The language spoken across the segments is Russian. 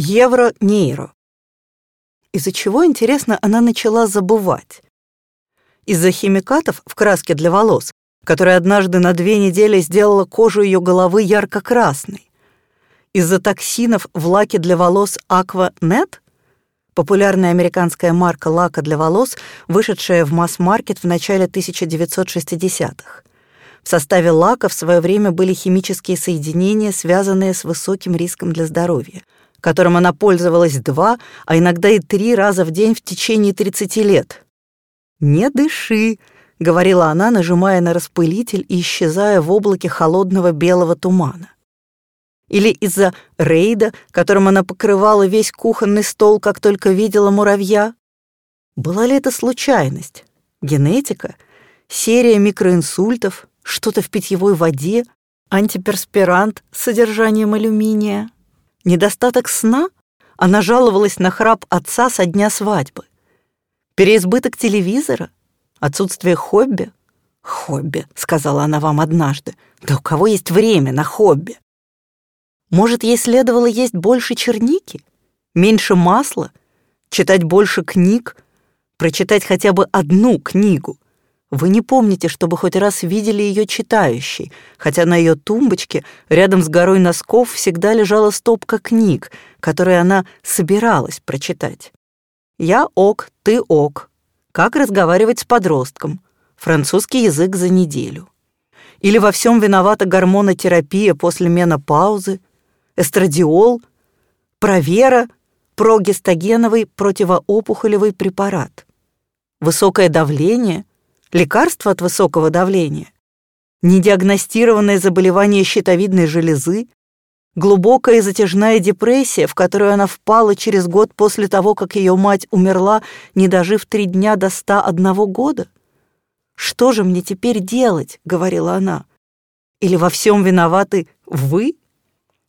Евро-нейро. Из-за чего, интересно, она начала забывать? Из-за химикатов в краске для волос, которая однажды на две недели сделала кожу ее головы ярко-красной. Из-за токсинов в лаке для волос Aqua Net, популярная американская марка лака для волос, вышедшая в масс-маркет в начале 1960-х. В составе лака в свое время были химические соединения, связанные с высоким риском для здоровья, которым она пользовалась два, а иногда и три раза в день в течение 30 лет. «Не дыши», — говорила она, нажимая на распылитель и исчезая в облаке холодного белого тумана. Или из-за рейда, которым она покрывала весь кухонный стол, как только видела муравья? Была ли это случайность? Генетика? Серия микроинсультов? Что-то в питьевой воде? Антиперспирант с содержанием алюминия? Недостаток сна? Она жаловалась на храп отца со дня свадьбы. Переизбыток телевизора? Отсутствие хобби? «Хобби», — сказала она вам однажды. «Да у кого есть время на хобби?» Может, ей следовало есть больше черники, меньше масла, читать больше книг, прочитать хотя бы одну книгу. Вы не помните, чтобы хоть раз видели ее читающей, хотя на ее тумбочке рядом с горой носков всегда лежала стопка книг, которые она собиралась прочитать. «Я ок, ты ок», как разговаривать с подростком. Французский язык за неделю. Или во всем виновата гормонотерапия после менопаузы, эстрадиол, провера, прогестогеновый противоопухолевый препарат. Высокое давление, лекарство от высокого давления, недиагностированное заболевание щитовидной железы, глубокая затяжная депрессия, в которую она впала через год после того, как ее мать умерла, не дожив три дня до ста одного года? «Что же мне теперь делать?» — говорила она. «Или во всем виноваты вы?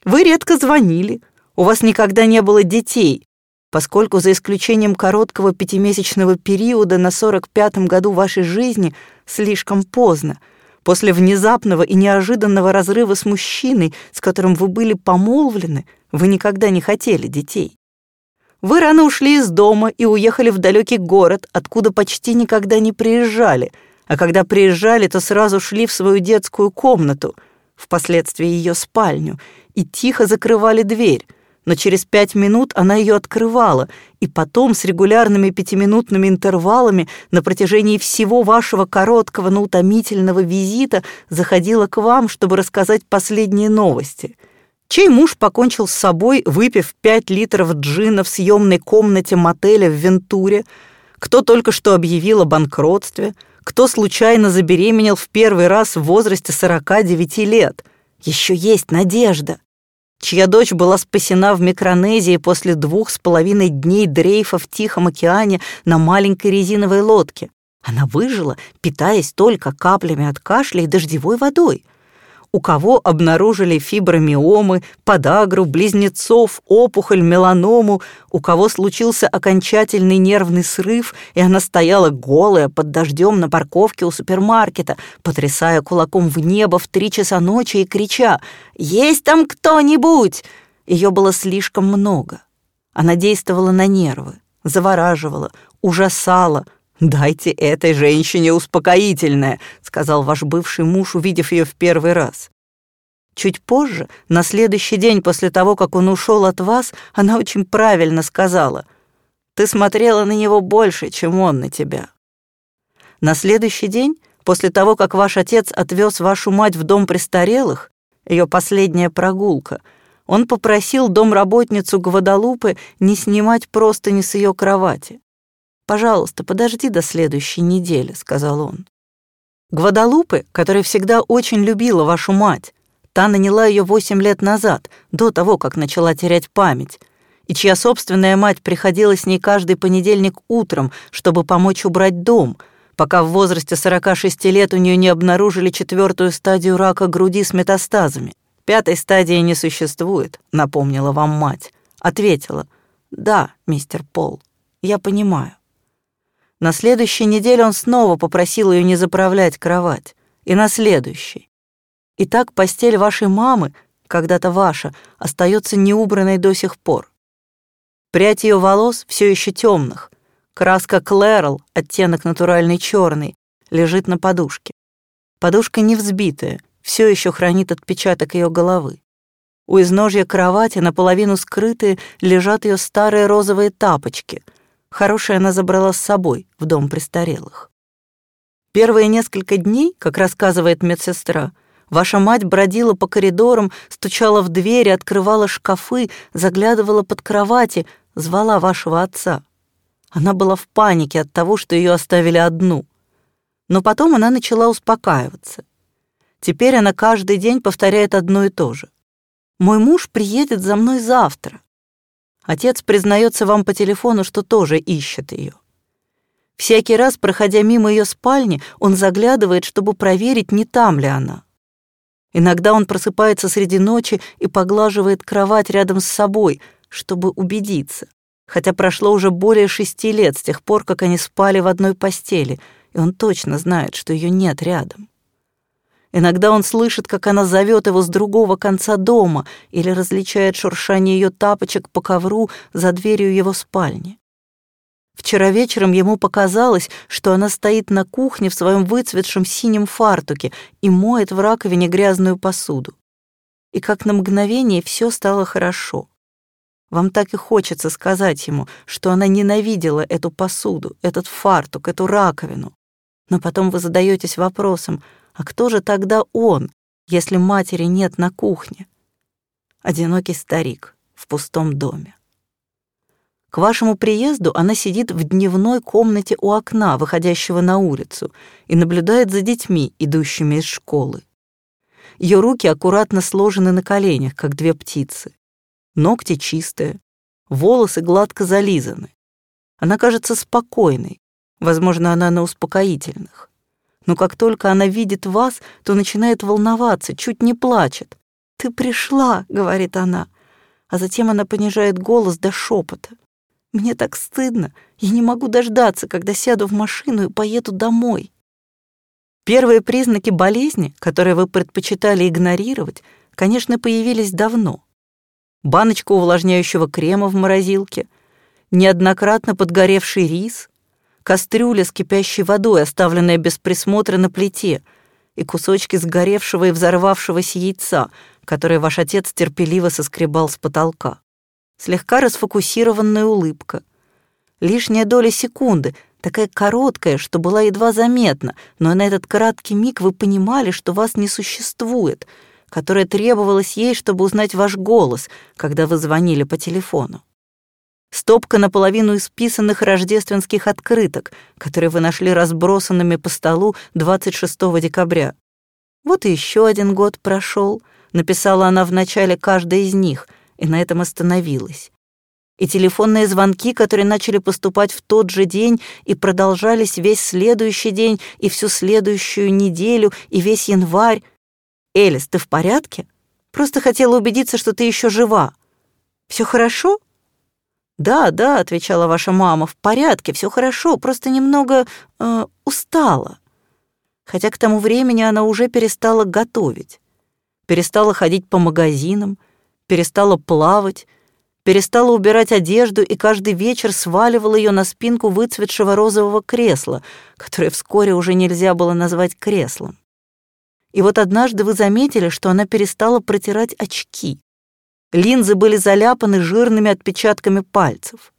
Вы редко звонили, у вас никогда не было детей, поскольку за исключением короткого пятимесячного периода на сорок пятом году вашей жизни слишком поздно — После внезапного и неожиданного разрыва с мужчиной, с которым вы были помолвлены, вы никогда не хотели детей. Вы рано ушли из дома и уехали в далекий город, откуда почти никогда не приезжали, а когда приезжали, то сразу шли в свою детскую комнату, впоследствии ее спальню, и тихо закрывали дверь, но через пять минут она ее открывала, и потом с регулярными пятиминутными интервалами на протяжении всего вашего короткого, но утомительного визита заходила к вам, чтобы рассказать последние новости. Чей муж покончил с собой, выпив пять литров джина в съемной комнате мотеля в Вентуре, кто только что объявил о банкротстве, кто случайно забеременел в первый раз в возрасте 49 лет. Еще есть надежда чья дочь была спасена в Микронезии после двух с половиной дней дрейфа в Тихом океане на маленькой резиновой лодке. Она выжила, питаясь только каплями от кашля и дождевой водой — у кого обнаружили фибромиомы, подагру, близнецов, опухоль, меланому, у кого случился окончательный нервный срыв, и она стояла голая под дождем на парковке у супермаркета, потрясая кулаком в небо в три часа ночи и крича «Есть там кто-нибудь!» Ее было слишком много. Она действовала на нервы, завораживала, ужасала, «Дайте этой женщине успокоительное», — сказал ваш бывший муж, увидев ее в первый раз. Чуть позже, на следующий день после того, как он ушел от вас, она очень правильно сказала, «Ты смотрела на него больше, чем он на тебя». На следующий день, после того, как ваш отец отвез вашу мать в дом престарелых, ее последняя прогулка, он попросил домработницу Гвадалупы не снимать простыни с ее кровати. «Пожалуйста, подожди до следующей недели», — сказал он. Гвадалупе, которая всегда очень любила вашу мать, та наняла ее восемь лет назад, до того, как начала терять память, и чья собственная мать приходила с ней каждый понедельник утром, чтобы помочь убрать дом, пока в возрасте 46 лет у нее не обнаружили четвертую стадию рака груди с метастазами. Пятой стадии не существует, напомнила вам мать. Ответила, да, мистер Пол, я понимаю. На следующей неделе он снова попросил ее не заправлять кровать. И на следующей. И так постель вашей мамы, когда-то ваша, остается неубранной до сих пор. Прядь ее волос все еще темных. Краска Клэрл, оттенок натуральный черный, лежит на подушке. Подушка не взбитая, все еще хранит отпечаток ее головы. У изножья кровати, наполовину скрытые, лежат ее старые розовые тапочки. Хорошие она забрала с собой в дом престарелых. Первые несколько дней, как рассказывает медсестра, ваша мать бродила по коридорам, стучала в двери, открывала шкафы, заглядывала под кровати, звала вашего отца. Она была в панике от того, что ее оставили одну. Но потом она начала успокаиваться. Теперь она каждый день повторяет одно и то же. Мой муж приедет за мной завтра. Отец признается вам по телефону, что тоже ищет ее. Всякий раз, проходя мимо ее спальни, он заглядывает, чтобы проверить, не там ли она. Иногда он просыпается среди ночи и поглаживает кровать рядом с собой, чтобы убедиться. Хотя прошло уже более шести лет с тех пор, как они спали в одной постели, и он точно знает, что ее нет рядом. Иногда он слышит, как она зовет его с другого конца дома или различает шуршание ее тапочек по ковру за дверью его спальни. Вчера вечером ему показалось, что она стоит на кухне в своем выцветшем синем фартуке и моет в раковине грязную посуду. И как на мгновение все стало хорошо. Вам так и хочется сказать ему, что она ненавидела эту посуду, этот фартук, эту раковину. Но потом вы задаетесь вопросом, а кто же тогда он, если матери нет на кухне? Одинокий старик в пустом доме. К вашему приезду она сидит в дневной комнате у окна, выходящего на улицу, и наблюдает за детьми, идущими из школы. Ее руки аккуратно сложены на коленях, как две птицы. Ногти чистые, волосы гладко зализаны. Она кажется спокойной, возможно, она на успокоительных но как только она видит вас, то начинает волноваться, чуть не плачет. «Ты пришла», — говорит она, а затем она понижает голос до шепота. «Мне так стыдно, я не могу дождаться, когда сяду в машину и поеду домой». Первые признаки болезни, которые вы предпочитали игнорировать, конечно, появились давно. Баночка увлажняющего крема в морозилке, неоднократно подгоревший рис, кастрюля с кипящей водой, оставленная без присмотра на плите, и кусочки сгоревшего и взорвавшегося яйца, которые ваш отец терпеливо соскребал с потолка. Слегка расфокусированная улыбка. Лишняя доля секунды, такая короткая, что была едва заметна, но на этот краткий миг вы понимали, что вас не существует, которая требовалась ей, чтобы узнать ваш голос, когда вы звонили по телефону. Стопка наполовину исписанных рождественских открыток, которые вы нашли разбросанными по столу 26 декабря. Вот и еще один год прошел, написала она в начале каждой из них, и на этом остановилась. И телефонные звонки, которые начали поступать в тот же день и продолжались весь следующий день и всю следующую неделю и весь январь. «Элис, ты в порядке? Просто хотела убедиться, что ты еще жива. Все хорошо?» «Да, да», — отвечала ваша мама, — «в порядке, все хорошо, просто немного э, устала». Хотя к тому времени она уже перестала готовить, перестала ходить по магазинам, перестала плавать, перестала убирать одежду и каждый вечер сваливала ее на спинку выцветшего розового кресла, которое вскоре уже нельзя было назвать креслом. И вот однажды вы заметили, что она перестала протирать очки. Линзы были заляпаны жирными отпечатками пальцев.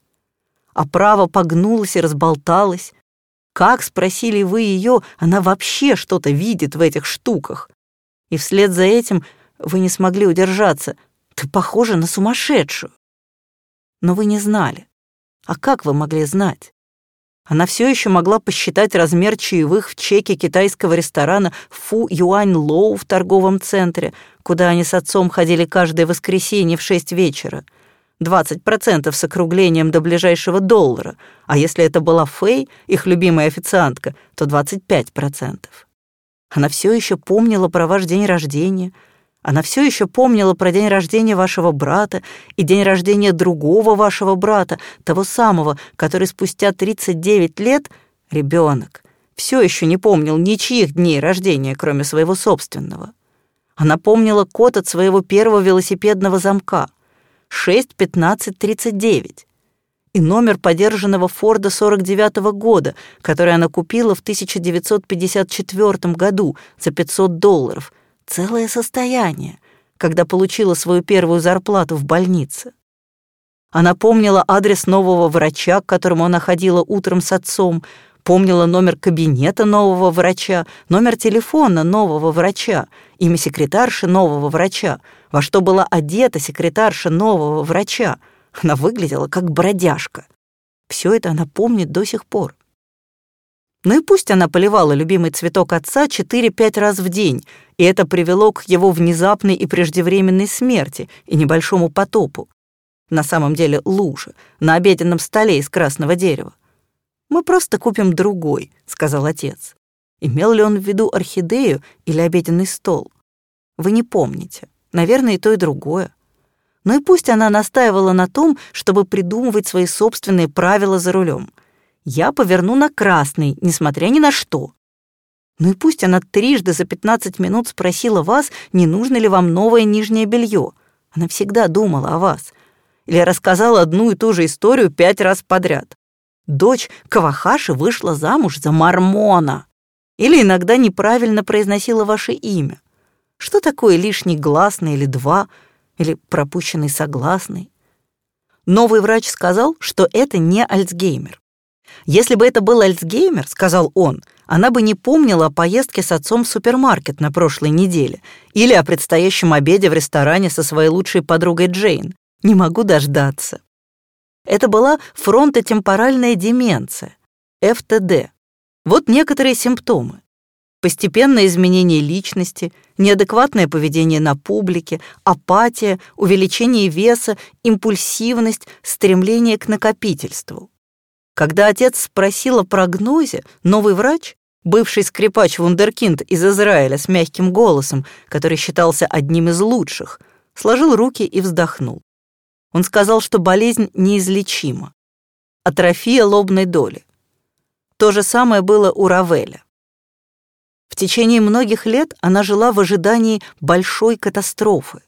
Оправа погнулась и разболталась. Как, спросили вы ее, она вообще что-то видит в этих штуках? И вслед за этим вы не смогли удержаться. Ты похожа на сумасшедшую. Но вы не знали. А как вы могли знать? Она все еще могла посчитать размер чаевых в чеке китайского ресторана Фу Юань Лоу в торговом центре, куда они с отцом ходили каждое воскресенье в шесть вечера. 20% с округлением до ближайшего доллара, а если это была Фэй, их любимая официантка, то 25%. Она все еще помнила про ваш день рождения — она все еще помнила про день рождения вашего брата и день рождения другого вашего брата, того самого, который спустя 39 лет, ребенок, все еще не помнил ничьих дней рождения, кроме своего собственного. Она помнила код от своего первого велосипедного замка — 6.15.39. и номер подержанного Форда 49 -го года, который она купила в 1954 году за 500 долларов. Целое состояние, когда получила свою первую зарплату в больнице. Она помнила адрес нового врача, к которому она ходила утром с отцом, помнила номер кабинета нового врача, номер телефона нового врача, имя секретарши нового врача, во что была одета секретарша нового врача — она выглядела как бродяжка. Все это она помнит до сих пор. Ну и пусть она поливала любимый цветок отца 4-5 раз в день, и это привело к его внезапной и преждевременной смерти и небольшому потопу. На самом деле лужа, на обеденном столе из красного дерева. «Мы просто купим другой», — сказал отец. Имел ли он в виду орхидею или обеденный стол? Вы не помните. Наверное, и то, и другое. Но и пусть она настаивала на том, чтобы придумывать свои собственные правила за рулем. Я поверну на красный, несмотря ни на что. Ну и пусть она трижды за 15 минут спросила вас, не нужно ли вам новое нижнее белье. Она всегда думала о вас. Или рассказала одну и ту же историю пять раз подряд. Дочь Кавахаши вышла замуж за Мормона. Или иногда неправильно произносила ваше имя. Что такое лишний гласный или два — или пропущенный согласный. Новый врач сказал, что это не Альцгеймер. Если бы это был Альцгеймер, сказал он, она бы не помнила о поездке с отцом в супермаркет на прошлой неделе или о предстоящем обеде в ресторане со своей лучшей подругой Джейн. Не могу дождаться. Это была фронтотемпоральная деменция, ФТД. Вот некоторые симптомы постепенное изменение личности, неадекватное поведение на публике, апатия, увеличение веса, импульсивность, стремление к накопительству. Когда отец спросил о прогнозе, новый врач, бывший скрипач Вундеркинд из Израиля с мягким голосом, который считался одним из лучших, сложил руки и вздохнул. Он сказал, что болезнь неизлечима. Атрофия лобной доли. То же самое было у Равеля. В течение многих лет она жила в ожидании большой катастрофы.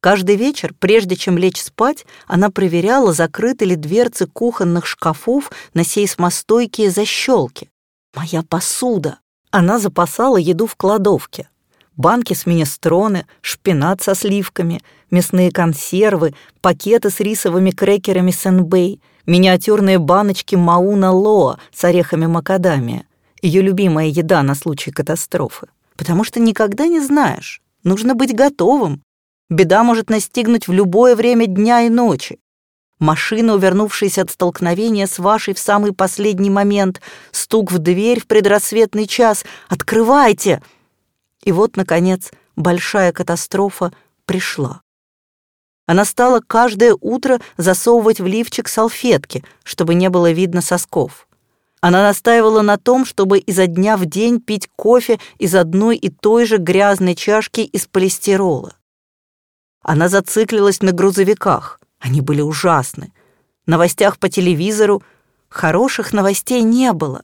Каждый вечер, прежде чем лечь спать, она проверяла, закрыты ли дверцы кухонных шкафов на сейсмостойкие защелки. «Моя посуда!» Она запасала еду в кладовке. Банки с минестроны, шпинат со сливками, мясные консервы, пакеты с рисовыми крекерами сенбей, миниатюрные баночки мауна лоа с орехами макадамия — ее любимая еда на случай катастрофы. Потому что никогда не знаешь, нужно быть готовым. Беда может настигнуть в любое время дня и ночи. Машина, увернувшаяся от столкновения с вашей в самый последний момент, стук в дверь в предрассветный час «Открывайте!» И вот, наконец, большая катастрофа пришла. Она стала каждое утро засовывать в лифчик салфетки, чтобы не было видно сосков. Она настаивала на том, чтобы изо дня в день пить кофе из одной и той же грязной чашки из полистирола. Она зациклилась на грузовиках. Они были ужасны. Новостях по телевизору хороших новостей не было.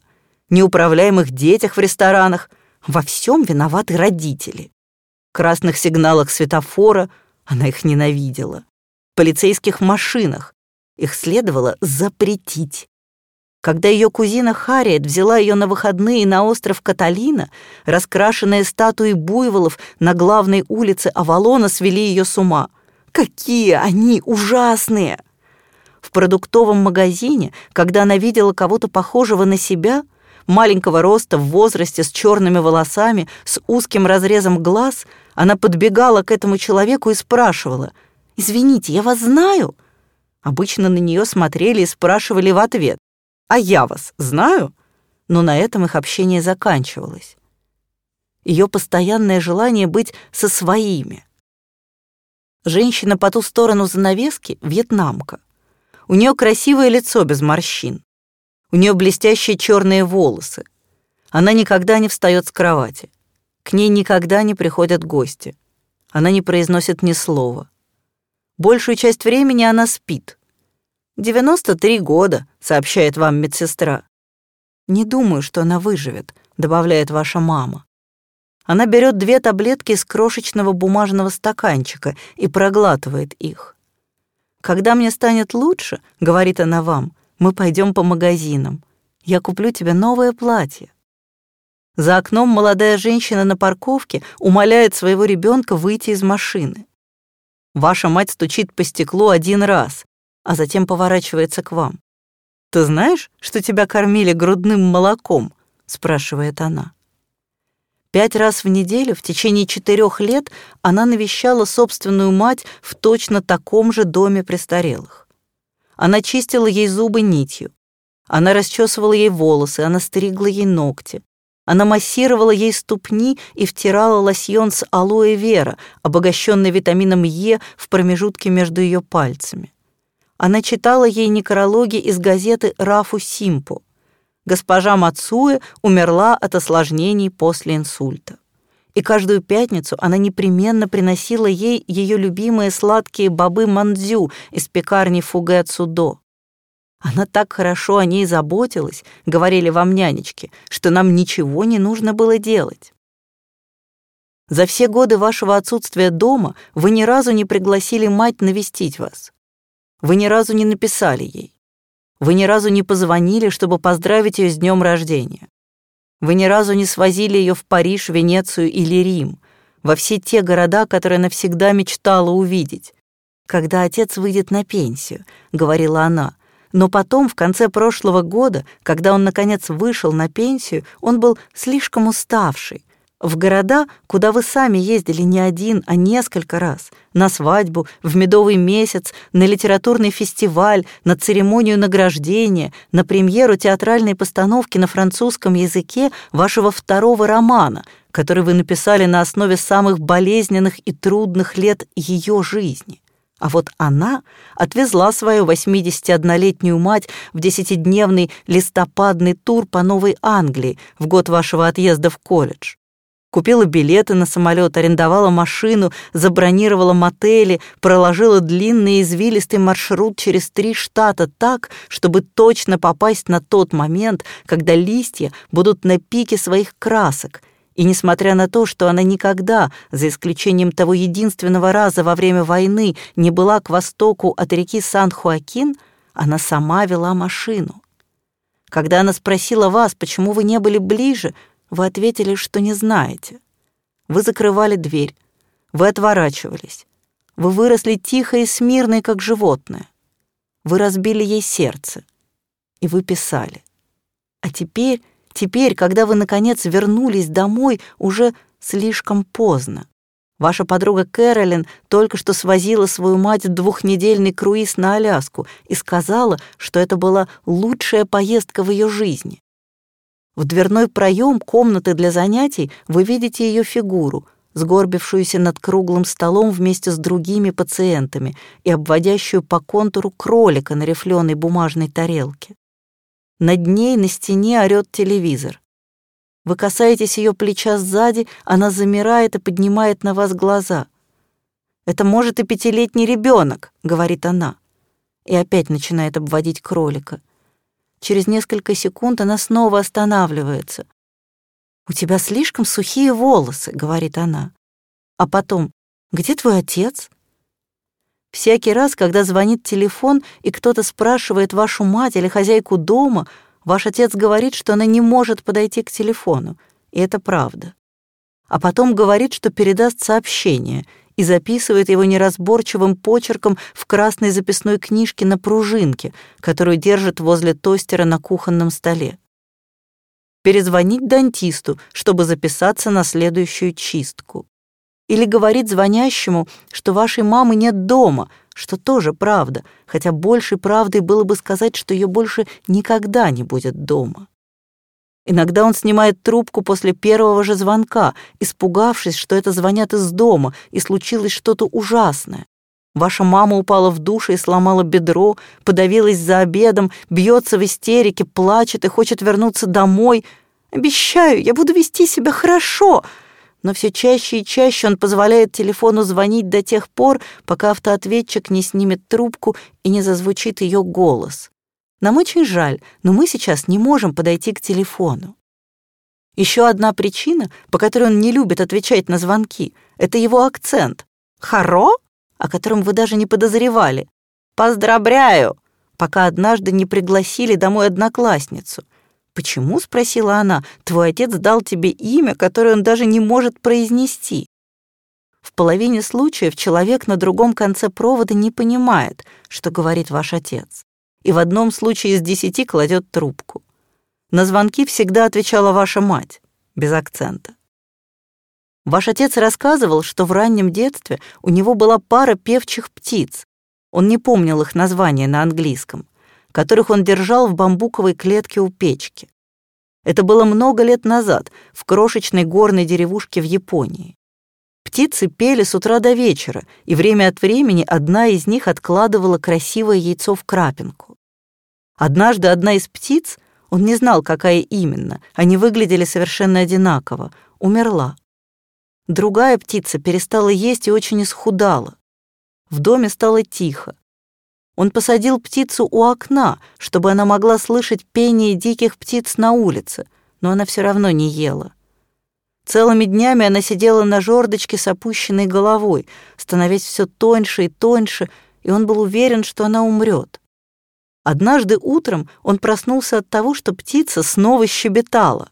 Неуправляемых детях в ресторанах. Во всем виноваты родители. Красных сигналах светофора она их ненавидела. Полицейских машинах их следовало запретить. Когда ее кузина Харриет взяла ее на выходные на остров Каталина, раскрашенные статуи буйволов на главной улице Авалона свели ее с ума. Какие они ужасные! В продуктовом магазине, когда она видела кого-то похожего на себя, маленького роста в возрасте с черными волосами, с узким разрезом глаз, она подбегала к этому человеку и спрашивала, «Извините, я вас знаю?» Обычно на нее смотрели и спрашивали в ответ, а я вас знаю?» Но на этом их общение заканчивалось. Ее постоянное желание быть со своими. Женщина по ту сторону занавески — вьетнамка. У нее красивое лицо без морщин. У нее блестящие черные волосы. Она никогда не встает с кровати. К ней никогда не приходят гости. Она не произносит ни слова. Большую часть времени она спит — «Девяносто три года», — сообщает вам медсестра. «Не думаю, что она выживет», — добавляет ваша мама. Она берет две таблетки из крошечного бумажного стаканчика и проглатывает их. «Когда мне станет лучше, — говорит она вам, — мы пойдем по магазинам. Я куплю тебе новое платье». За окном молодая женщина на парковке умоляет своего ребенка выйти из машины. Ваша мать стучит по стеклу один раз, а затем поворачивается к вам. «Ты знаешь, что тебя кормили грудным молоком?» — спрашивает она. Пять раз в неделю в течение четырех лет она навещала собственную мать в точно таком же доме престарелых. Она чистила ей зубы нитью. Она расчесывала ей волосы, она стригла ей ногти. Она массировала ей ступни и втирала лосьон с алоэ вера, обогащенный витамином Е в промежутке между ее пальцами. Она читала ей некрологи из газеты «Рафу Симпу», госпожа Мацуэ умерла от осложнений после инсульта. И каждую пятницу она непременно приносила ей ее любимые сладкие бобы мандзю из пекарни Фугэ Цудо. Она так хорошо о ней заботилась, говорили вам нянечки, что нам ничего не нужно было делать. За все годы вашего отсутствия дома вы ни разу не пригласили мать навестить вас. Вы ни разу не написали ей. Вы ни разу не позвонили, чтобы поздравить ее с днем рождения. Вы ни разу не свозили ее в Париж, Венецию или Рим, во все те города, которые она всегда мечтала увидеть. «Когда отец выйдет на пенсию», — говорила она. Но потом, в конце прошлого года, когда он, наконец, вышел на пенсию, он был слишком уставший, в города, куда вы сами ездили не один, а несколько раз. На свадьбу, в медовый месяц, на литературный фестиваль, на церемонию награждения, на премьеру театральной постановки на французском языке вашего второго романа, который вы написали на основе самых болезненных и трудных лет ее жизни. А вот она отвезла свою 81-летнюю мать в десятидневный листопадный тур по Новой Англии в год вашего отъезда в колледж. Купила билеты на самолет, арендовала машину, забронировала мотели, проложила длинный извилистый маршрут через три штата так, чтобы точно попасть на тот момент, когда листья будут на пике своих красок. И несмотря на то, что она никогда, за исключением того единственного раза во время войны, не была к востоку от реки Сан-Хуакин, она сама вела машину. Когда она спросила вас, почему вы не были ближе, вы ответили, что не знаете. Вы закрывали дверь. Вы отворачивались. Вы выросли тихо и смирной, как животное. Вы разбили ей сердце. И вы писали. А теперь, теперь, когда вы, наконец, вернулись домой, уже слишком поздно. Ваша подруга Кэролин только что свозила свою мать в двухнедельный круиз на Аляску и сказала, что это была лучшая поездка в ее жизни. В дверной проем комнаты для занятий вы видите ее фигуру, сгорбившуюся над круглым столом вместе с другими пациентами и обводящую по контуру кролика на рифленой бумажной тарелке. Над ней на стене орёт телевизор. Вы касаетесь ее плеча сзади, она замирает и поднимает на вас глаза. «Это может и пятилетний ребенок», — говорит она. И опять начинает обводить кролика — Через несколько секунд она снова останавливается. «У тебя слишком сухие волосы», — говорит она. А потом, «Где твой отец?» Всякий раз, когда звонит телефон, и кто-то спрашивает вашу мать или хозяйку дома, ваш отец говорит, что она не может подойти к телефону. И это правда. А потом говорит, что передаст сообщение — и записывает его неразборчивым почерком в красной записной книжке на пружинке, которую держит возле тостера на кухонном столе. Перезвонить дантисту, чтобы записаться на следующую чистку. Или говорить звонящему, что вашей мамы нет дома, что тоже правда, хотя большей правдой было бы сказать, что ее больше никогда не будет дома. Иногда он снимает трубку после первого же звонка, испугавшись, что это звонят из дома, и случилось что-то ужасное. Ваша мама упала в душе и сломала бедро, подавилась за обедом, бьется в истерике, плачет и хочет вернуться домой. «Обещаю, я буду вести себя хорошо!» Но все чаще и чаще он позволяет телефону звонить до тех пор, пока автоответчик не снимет трубку и не зазвучит ее голос. Нам очень жаль, но мы сейчас не можем подойти к телефону. Еще одна причина, по которой он не любит отвечать на звонки, это его акцент. «Харо?» о котором вы даже не подозревали. Поздравляю!» пока однажды не пригласили домой одноклассницу. «Почему?» — спросила она. «Твой отец дал тебе имя, которое он даже не может произнести». В половине случаев человек на другом конце провода не понимает, что говорит ваш отец, и в одном случае из десяти кладет трубку. На звонки всегда отвечала ваша мать, без акцента. Ваш отец рассказывал, что в раннем детстве у него была пара певчих птиц, он не помнил их названия на английском, которых он держал в бамбуковой клетке у печки. Это было много лет назад, в крошечной горной деревушке в Японии. Птицы пели с утра до вечера, и время от времени одна из них откладывала красивое яйцо в крапинку. Однажды одна из птиц, он не знал, какая именно, они выглядели совершенно одинаково, умерла. Другая птица перестала есть и очень исхудала. В доме стало тихо. Он посадил птицу у окна, чтобы она могла слышать пение диких птиц на улице, но она все равно не ела. Целыми днями она сидела на жердочке с опущенной головой, становясь все тоньше и тоньше, и он был уверен, что она умрет. Однажды утром он проснулся от того, что птица снова щебетала.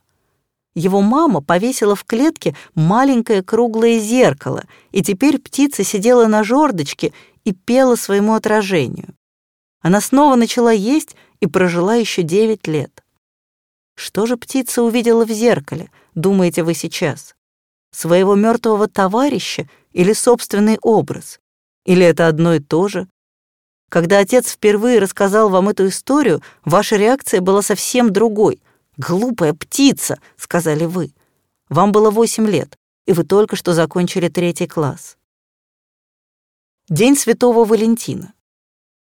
Его мама повесила в клетке маленькое круглое зеркало, и теперь птица сидела на жердочке и пела своему отражению. Она снова начала есть и прожила еще девять лет. Что же птица увидела в зеркале, думаете вы сейчас? Своего мертвого товарища или собственный образ? Или это одно и то же? Когда отец впервые рассказал вам эту историю, ваша реакция была совсем другой — «Глупая птица», — сказали вы. Вам было восемь лет, и вы только что закончили третий класс. День Святого Валентина.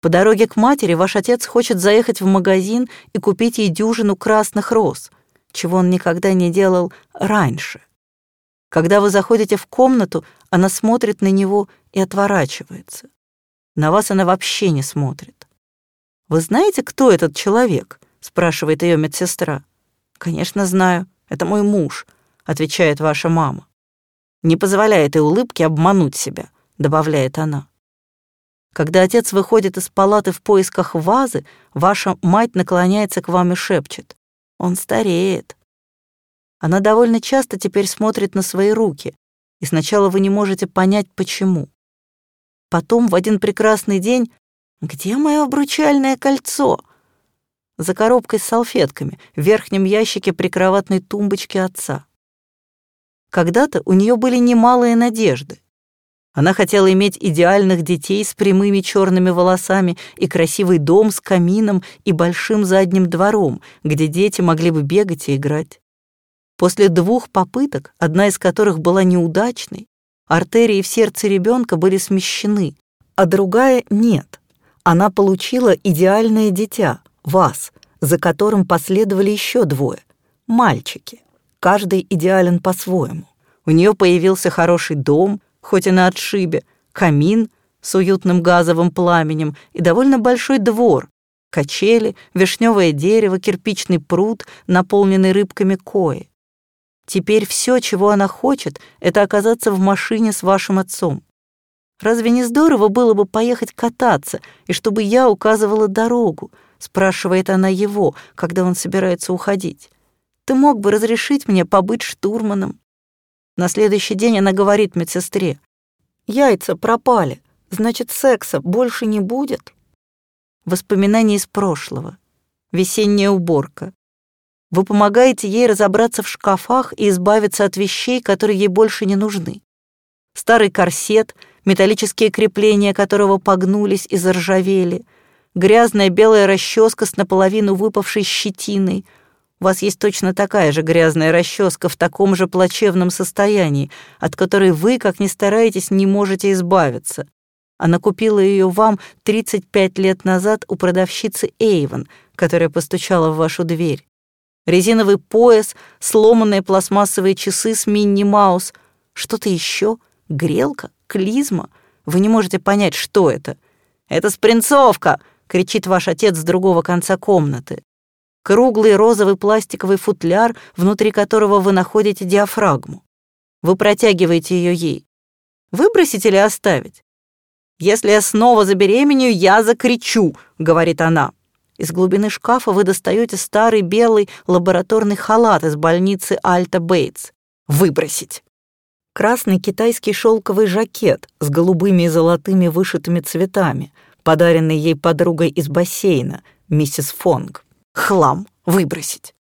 По дороге к матери ваш отец хочет заехать в магазин и купить ей дюжину красных роз, чего он никогда не делал раньше. Когда вы заходите в комнату, она смотрит на него и отворачивается. На вас она вообще не смотрит. «Вы знаете, кто этот человек?» — спрашивает ее медсестра. «Конечно, знаю. Это мой муж», — отвечает ваша мама. «Не позволяй этой улыбке обмануть себя», — добавляет она. Когда отец выходит из палаты в поисках вазы, ваша мать наклоняется к вам и шепчет. «Он стареет». Она довольно часто теперь смотрит на свои руки, и сначала вы не можете понять, почему. Потом, в один прекрасный день, «Где мое обручальное кольцо?» за коробкой с салфетками в верхнем ящике прикроватной тумбочки отца. Когда-то у нее были немалые надежды. Она хотела иметь идеальных детей с прямыми черными волосами и красивый дом с камином и большим задним двором, где дети могли бы бегать и играть. После двух попыток, одна из которых была неудачной, артерии в сердце ребенка были смещены, а другая — нет. Она получила идеальное дитя, вас, за которым последовали еще двое — мальчики. Каждый идеален по-своему. У нее появился хороший дом, хоть и на отшибе, камин с уютным газовым пламенем и довольно большой двор, качели, вишневое дерево, кирпичный пруд, наполненный рыбками кои. Теперь все, чего она хочет, это оказаться в машине с вашим отцом. Разве не здорово было бы поехать кататься, и чтобы я указывала дорогу, спрашивает она его, когда он собирается уходить. Ты мог бы разрешить мне побыть штурманом? На следующий день она говорит медсестре. Яйца пропали, значит, секса больше не будет. Воспоминания из прошлого. Весенняя уборка. Вы помогаете ей разобраться в шкафах и избавиться от вещей, которые ей больше не нужны. Старый корсет, металлические крепления которого погнулись и заржавели — грязная белая расческа с наполовину выпавшей щетиной. Вас есть точно такая же грязная расческа в таком же плачевном состоянии, от которой вы, как ни стараетесь, не можете избавиться. Она купила ее вам 35 лет назад у продавщицы Эйвен, которая постучала в вашу дверь. Резиновый пояс, сломанные пластмассовые часы с Минни-Маус. Что-то еще? Грелка? Клизма? Вы не можете понять, что это. «Это спринцовка!» кричит ваш отец с другого конца комнаты. Круглый розовый пластиковый футляр, внутри которого вы находите диафрагму. Вы протягиваете ее ей. Выбросить или оставить? «Если я снова забеременею, я закричу», — говорит она. Из глубины шкафа вы достаете старый белый лабораторный халат из больницы Альта Бейтс. Выбросить. Красный китайский шелковый жакет с голубыми и золотыми вышитыми цветами, подаренный ей подругой из бассейна, миссис Фонг. Хлам. Выбросить.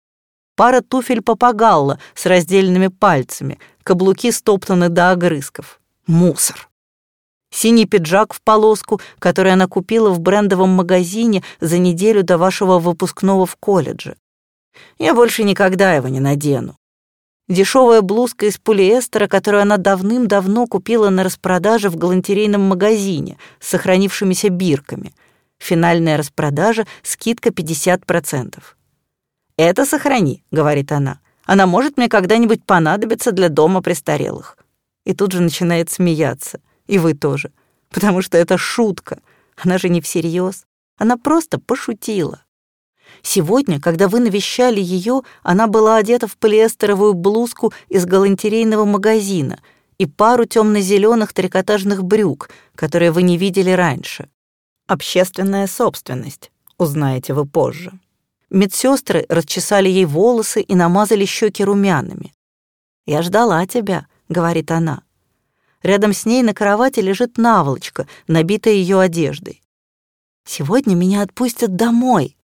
Пара туфель папагалла с раздельными пальцами, каблуки стоптаны до огрызков. Мусор синий пиджак в полоску, который она купила в брендовом магазине за неделю до вашего выпускного в колледже. Я больше никогда его не надену. Дешевая блузка из полиэстера, которую она давным-давно купила на распродаже в галантерейном магазине с сохранившимися бирками. Финальная распродажа, скидка 50%. «Это сохрани», — говорит она. «Она может мне когда-нибудь понадобиться для дома престарелых». И тут же начинает смеяться. И вы тоже. Потому что это шутка. Она же не всерьез. Она просто пошутила. Сегодня, когда вы навещали ее, она была одета в полиэстеровую блузку из галантерейного магазина и пару темно-зеленых трикотажных брюк, которые вы не видели раньше. Общественная собственность, узнаете вы позже. Медсестры расчесали ей волосы и намазали щеки румянами. «Я ждала тебя», — говорит она. Рядом с ней на кровати лежит наволочка, набитая ее одеждой. «Сегодня меня отпустят домой».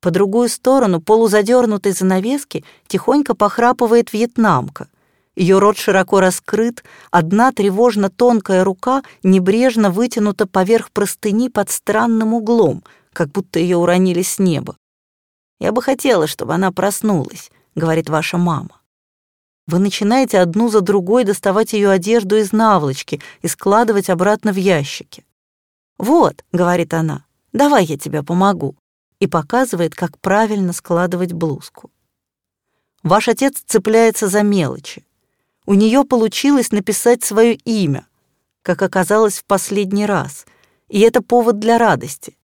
По другую сторону полузадернутой занавески тихонько похрапывает вьетнамка. Ее рот широко раскрыт, одна тревожно тонкая рука небрежно вытянута поверх простыни под странным углом, как будто ее уронили с неба. «Я бы хотела, чтобы она проснулась», — говорит ваша мама. Вы начинаете одну за другой доставать ее одежду из наволочки и складывать обратно в ящики. «Вот», — говорит она, — «давай я тебе помогу», и показывает, как правильно складывать блузку. Ваш отец цепляется за мелочи. У нее получилось написать свое имя, как оказалось в последний раз, и это повод для радости.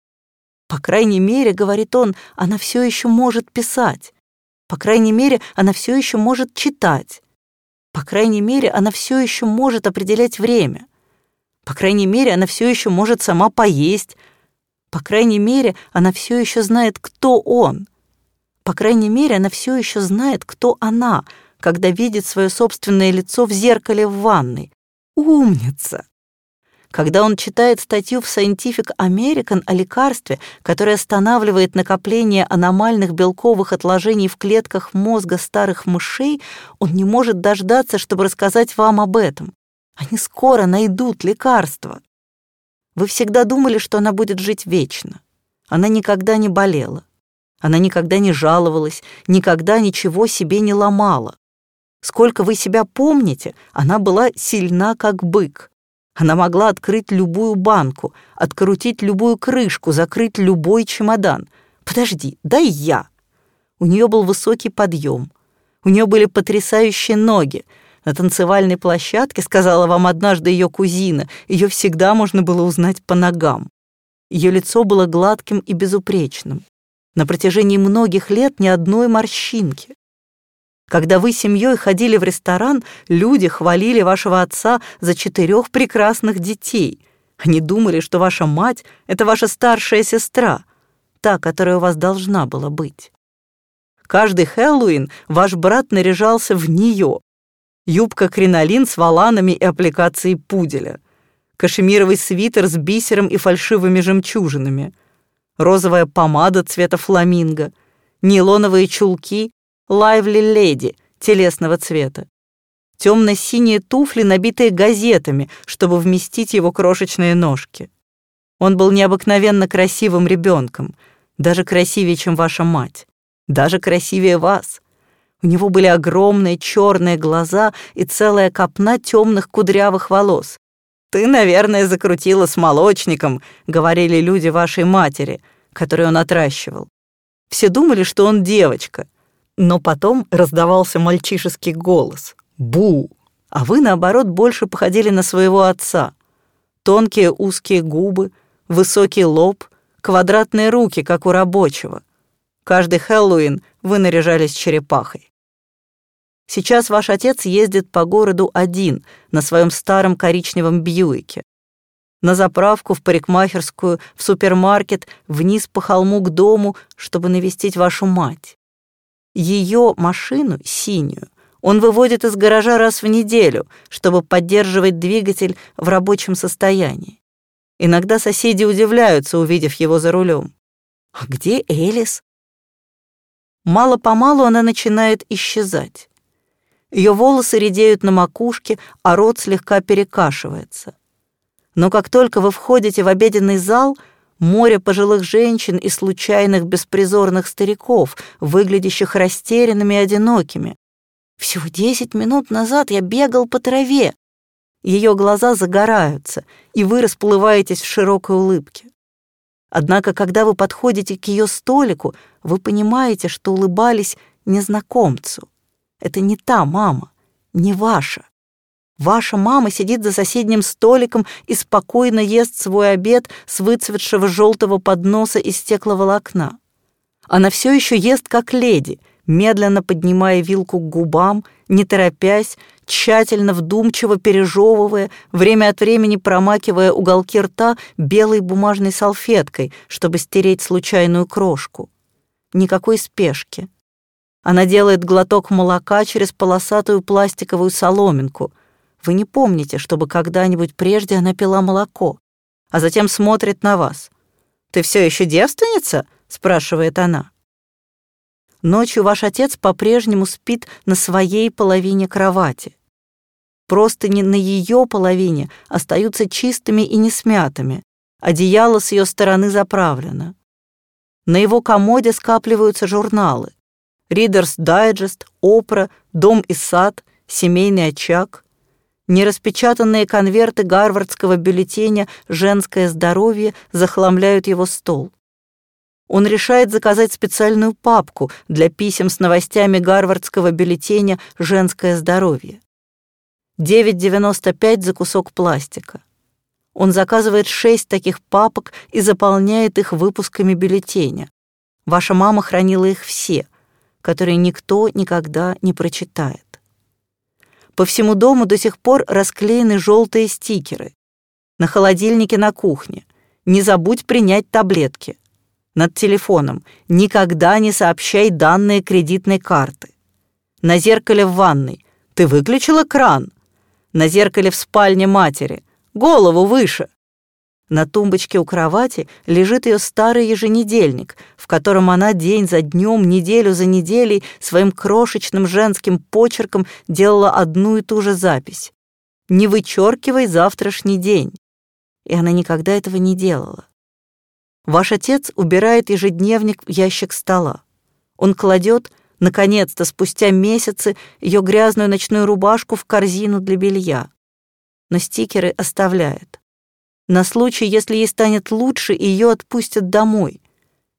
По крайней мере, говорит он, она все еще может писать. По крайней мере, она все еще может читать. По крайней мере, она все еще может определять время. По крайней мере, она все еще может сама поесть. По крайней мере, она все еще знает, кто он. По крайней мере, она все еще знает, кто она, когда видит свое собственное лицо в зеркале в ванной. Умница! Когда он читает статью в Scientific American о лекарстве, которое останавливает накопление аномальных белковых отложений в клетках мозга старых мышей, он не может дождаться, чтобы рассказать вам об этом. Они скоро найдут лекарство. Вы всегда думали, что она будет жить вечно. Она никогда не болела. Она никогда не жаловалась, никогда ничего себе не ломала. Сколько вы себя помните, она была сильна, как бык. Она могла открыть любую банку, открутить любую крышку, закрыть любой чемодан. Подожди, дай я. У нее был высокий подъем. У нее были потрясающие ноги. На танцевальной площадке, сказала вам однажды ее кузина, ее всегда можно было узнать по ногам. Ее лицо было гладким и безупречным. На протяжении многих лет ни одной морщинки. Когда вы семьей ходили в ресторан, люди хвалили вашего отца за четырех прекрасных детей. Они думали, что ваша мать — это ваша старшая сестра, та, которая у вас должна была быть. Каждый Хэллоуин ваш брат наряжался в нее. Юбка-кринолин с валанами и аппликацией пуделя. Кашемировый свитер с бисером и фальшивыми жемчужинами. Розовая помада цвета фламинго. Нейлоновые чулки лайвли леди телесного цвета. Темно-синие туфли, набитые газетами, чтобы вместить его крошечные ножки. Он был необыкновенно красивым ребенком, даже красивее, чем ваша мать, даже красивее вас. У него были огромные черные глаза и целая копна темных кудрявых волос. «Ты, наверное, закрутила с молочником», — говорили люди вашей матери, которую он отращивал. Все думали, что он девочка, но потом раздавался мальчишеский голос «Бу!», а вы, наоборот, больше походили на своего отца. Тонкие узкие губы, высокий лоб, квадратные руки, как у рабочего. Каждый Хэллоуин вы наряжались черепахой. Сейчас ваш отец ездит по городу один на своем старом коричневом Бьюике. на заправку, в парикмахерскую, в супермаркет, вниз по холму к дому, чтобы навестить вашу мать. Ее машину, синюю, он выводит из гаража раз в неделю, чтобы поддерживать двигатель в рабочем состоянии. Иногда соседи удивляются, увидев его за рулем. А где Элис? Мало-помалу она начинает исчезать. Ее волосы редеют на макушке, а рот слегка перекашивается. Но как только вы входите в обеденный зал, море пожилых женщин и случайных беспризорных стариков, выглядящих растерянными и одинокими. Всего десять минут назад я бегал по траве. Ее глаза загораются, и вы расплываетесь в широкой улыбке. Однако, когда вы подходите к ее столику, вы понимаете, что улыбались незнакомцу. Это не та мама, не ваша. Ваша мама сидит за соседним столиком и спокойно ест свой обед с выцветшего желтого подноса из стекловолокна. Она все еще ест как леди, медленно поднимая вилку к губам, не торопясь, тщательно, вдумчиво пережевывая, время от времени промакивая уголки рта белой бумажной салфеткой, чтобы стереть случайную крошку. Никакой спешки. Она делает глоток молока через полосатую пластиковую соломинку. Вы не помните, чтобы когда-нибудь прежде она пила молоко, а затем смотрит на вас. «Ты все еще девственница?» — спрашивает она. Ночью ваш отец по-прежнему спит на своей половине кровати. Просто не на ее половине остаются чистыми и несмятыми. Одеяло с ее стороны заправлено. На его комоде скапливаются журналы. Reader's Digest, Опра, Дом и сад, Семейный очаг. Нераспечатанные конверты гарвардского бюллетеня «Женское здоровье» захламляют его стол он решает заказать специальную папку для писем с новостями гарвардского бюллетеня «Женское здоровье». 9,95 за кусок пластика. Он заказывает шесть таких папок и заполняет их выпусками бюллетеня. Ваша мама хранила их все, которые никто никогда не прочитает. По всему дому до сих пор расклеены желтые стикеры. На холодильнике на кухне. Не забудь принять таблетки над телефоном. Никогда не сообщай данные кредитной карты. На зеркале в ванной. Ты выключила кран? На зеркале в спальне матери. Голову выше. На тумбочке у кровати лежит ее старый еженедельник, в котором она день за днем, неделю за неделей своим крошечным женским почерком делала одну и ту же запись. «Не вычеркивай завтрашний день». И она никогда этого не делала. Ваш отец убирает ежедневник в ящик стола. Он кладет, наконец-то, спустя месяцы, ее грязную ночную рубашку в корзину для белья. Но стикеры оставляет. На случай, если ей станет лучше, и ее отпустят домой.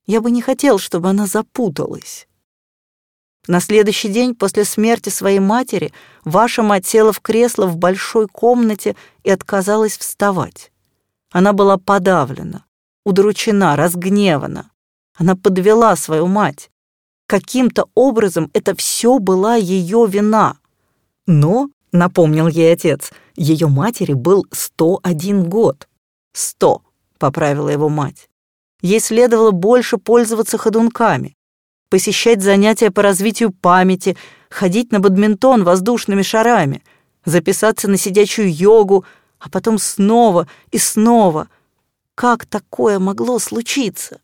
Я бы не хотел, чтобы она запуталась. На следующий день после смерти своей матери ваша мать села в кресло в большой комнате и отказалась вставать. Она была подавлена удручена, разгневана. Она подвела свою мать. Каким-то образом это все была ее вина. Но, напомнил ей отец, ее матери был 101 год. «Сто», — поправила его мать. Ей следовало больше пользоваться ходунками, посещать занятия по развитию памяти, ходить на бадминтон воздушными шарами, записаться на сидячую йогу, а потом снова и снова — как такое могло случиться?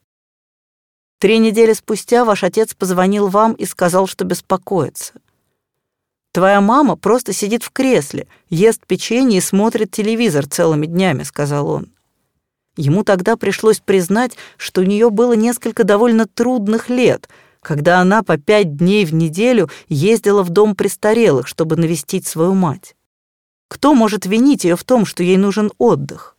Три недели спустя ваш отец позвонил вам и сказал, что беспокоится. «Твоя мама просто сидит в кресле, ест печенье и смотрит телевизор целыми днями», — сказал он. Ему тогда пришлось признать, что у нее было несколько довольно трудных лет, когда она по пять дней в неделю ездила в дом престарелых, чтобы навестить свою мать. Кто может винить ее в том, что ей нужен отдых?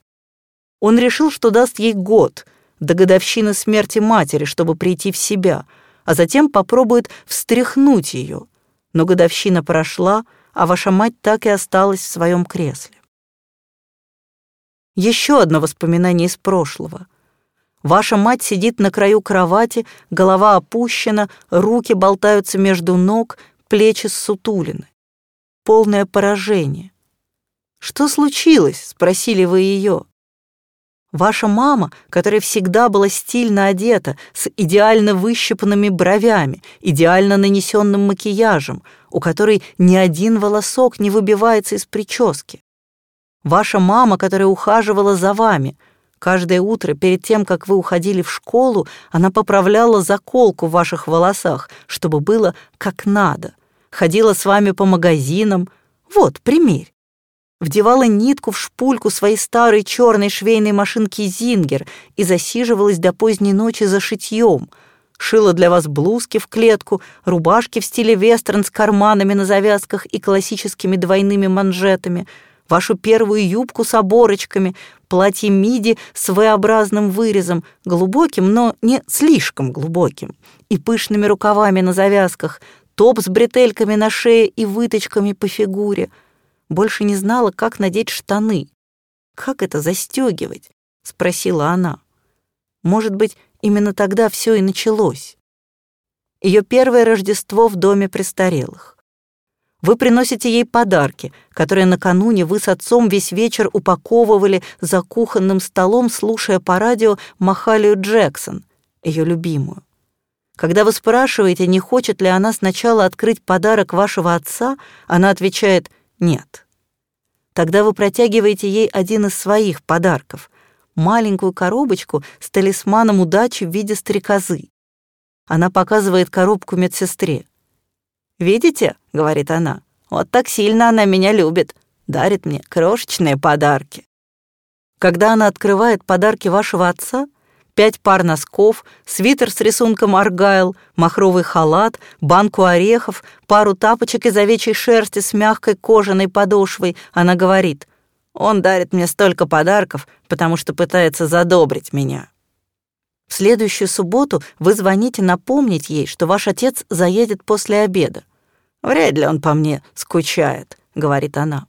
Он решил, что даст ей год до годовщины смерти матери, чтобы прийти в себя, а затем попробует встряхнуть ее. Но годовщина прошла, а ваша мать так и осталась в своем кресле. Еще одно воспоминание из прошлого. Ваша мать сидит на краю кровати, голова опущена, руки болтаются между ног, плечи ссутулины. Полное поражение. «Что случилось?» — спросили вы ее. Ваша мама, которая всегда была стильно одета, с идеально выщипанными бровями, идеально нанесенным макияжем, у которой ни один волосок не выбивается из прически. Ваша мама, которая ухаживала за вами. Каждое утро перед тем, как вы уходили в школу, она поправляла заколку в ваших волосах, чтобы было как надо. Ходила с вами по магазинам. Вот, примерь вдевала нитку в шпульку своей старой черной швейной машинки «Зингер» и засиживалась до поздней ночи за шитьем. Шила для вас блузки в клетку, рубашки в стиле вестерн с карманами на завязках и классическими двойными манжетами, вашу первую юбку с оборочками, платье миди с V-образным вырезом, глубоким, но не слишком глубоким, и пышными рукавами на завязках, топ с бретельками на шее и выточками по фигуре — больше не знала, как надеть штаны. «Как это застегивать?» — спросила она. Может быть, именно тогда все и началось. Ее первое Рождество в доме престарелых. Вы приносите ей подарки, которые накануне вы с отцом весь вечер упаковывали за кухонным столом, слушая по радио Махалию Джексон, ее любимую. Когда вы спрашиваете, не хочет ли она сначала открыть подарок вашего отца, она отвечает нет. Тогда вы протягиваете ей один из своих подарков — маленькую коробочку с талисманом удачи в виде стрекозы. Она показывает коробку медсестре. «Видите?» — говорит она. «Вот так сильно она меня любит. Дарит мне крошечные подарки». Когда она открывает подарки вашего отца — пять пар носков, свитер с рисунком аргайл, махровый халат, банку орехов, пару тапочек из овечьей шерсти с мягкой кожаной подошвой, она говорит, «Он дарит мне столько подарков, потому что пытается задобрить меня». В следующую субботу вы звоните напомнить ей, что ваш отец заедет после обеда. «Вряд ли он по мне скучает», — говорит она.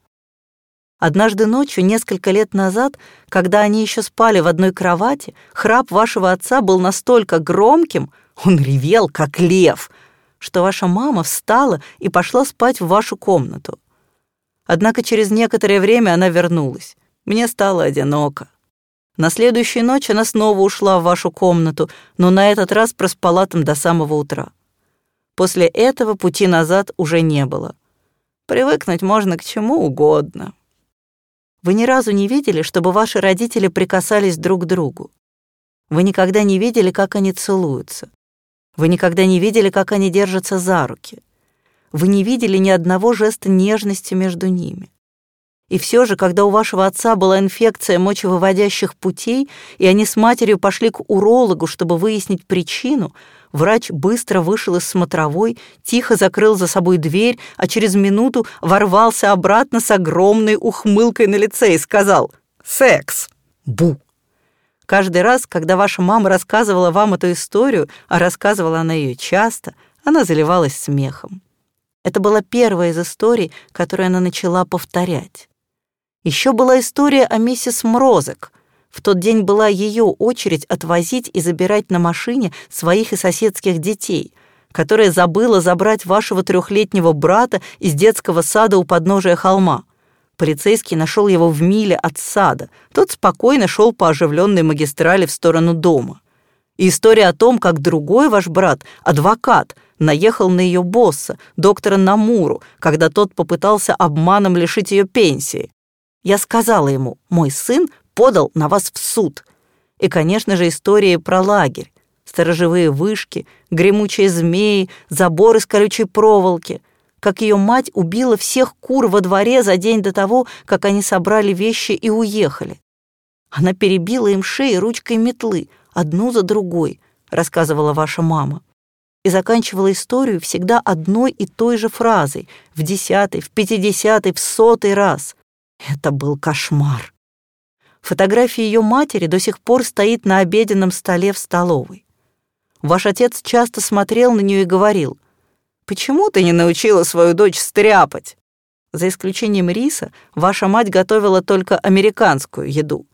Однажды ночью, несколько лет назад, когда они еще спали в одной кровати, храп вашего отца был настолько громким, он ревел, как лев, что ваша мама встала и пошла спать в вашу комнату. Однако через некоторое время она вернулась. Мне стало одиноко. На следующую ночь она снова ушла в вашу комнату, но на этот раз проспала там до самого утра. После этого пути назад уже не было. Привыкнуть можно к чему угодно. Вы ни разу не видели, чтобы ваши родители прикасались друг к другу. Вы никогда не видели, как они целуются. Вы никогда не видели, как они держатся за руки. Вы не видели ни одного жеста нежности между ними. И все же, когда у вашего отца была инфекция мочевыводящих путей, и они с матерью пошли к урологу, чтобы выяснить причину, врач быстро вышел из смотровой, тихо закрыл за собой дверь, а через минуту ворвался обратно с огромной ухмылкой на лице и сказал «Секс! Бу!». Каждый раз, когда ваша мама рассказывала вам эту историю, а рассказывала она ее часто, она заливалась смехом. Это была первая из историй, которую она начала повторять. Еще была история о миссис Мрозек. В тот день была ее очередь отвозить и забирать на машине своих и соседских детей, которая забыла забрать вашего трехлетнего брата из детского сада у подножия холма. Полицейский нашел его в миле от сада. Тот спокойно шел по оживленной магистрали в сторону дома. И история о том, как другой ваш брат, адвокат, наехал на ее босса, доктора Намуру, когда тот попытался обманом лишить ее пенсии. Я сказала ему, мой сын подал на вас в суд. И, конечно же, истории про лагерь. Сторожевые вышки, гремучие змеи, забор из колючей проволоки. Как ее мать убила всех кур во дворе за день до того, как они собрали вещи и уехали. Она перебила им шеи ручкой метлы, одну за другой, рассказывала ваша мама. И заканчивала историю всегда одной и той же фразой, в десятый, в пятидесятый, в сотый раз — это был кошмар. Фотография ее матери до сих пор стоит на обеденном столе в столовой. Ваш отец часто смотрел на нее и говорил, «Почему ты не научила свою дочь стряпать?» За исключением риса, ваша мать готовила только американскую еду.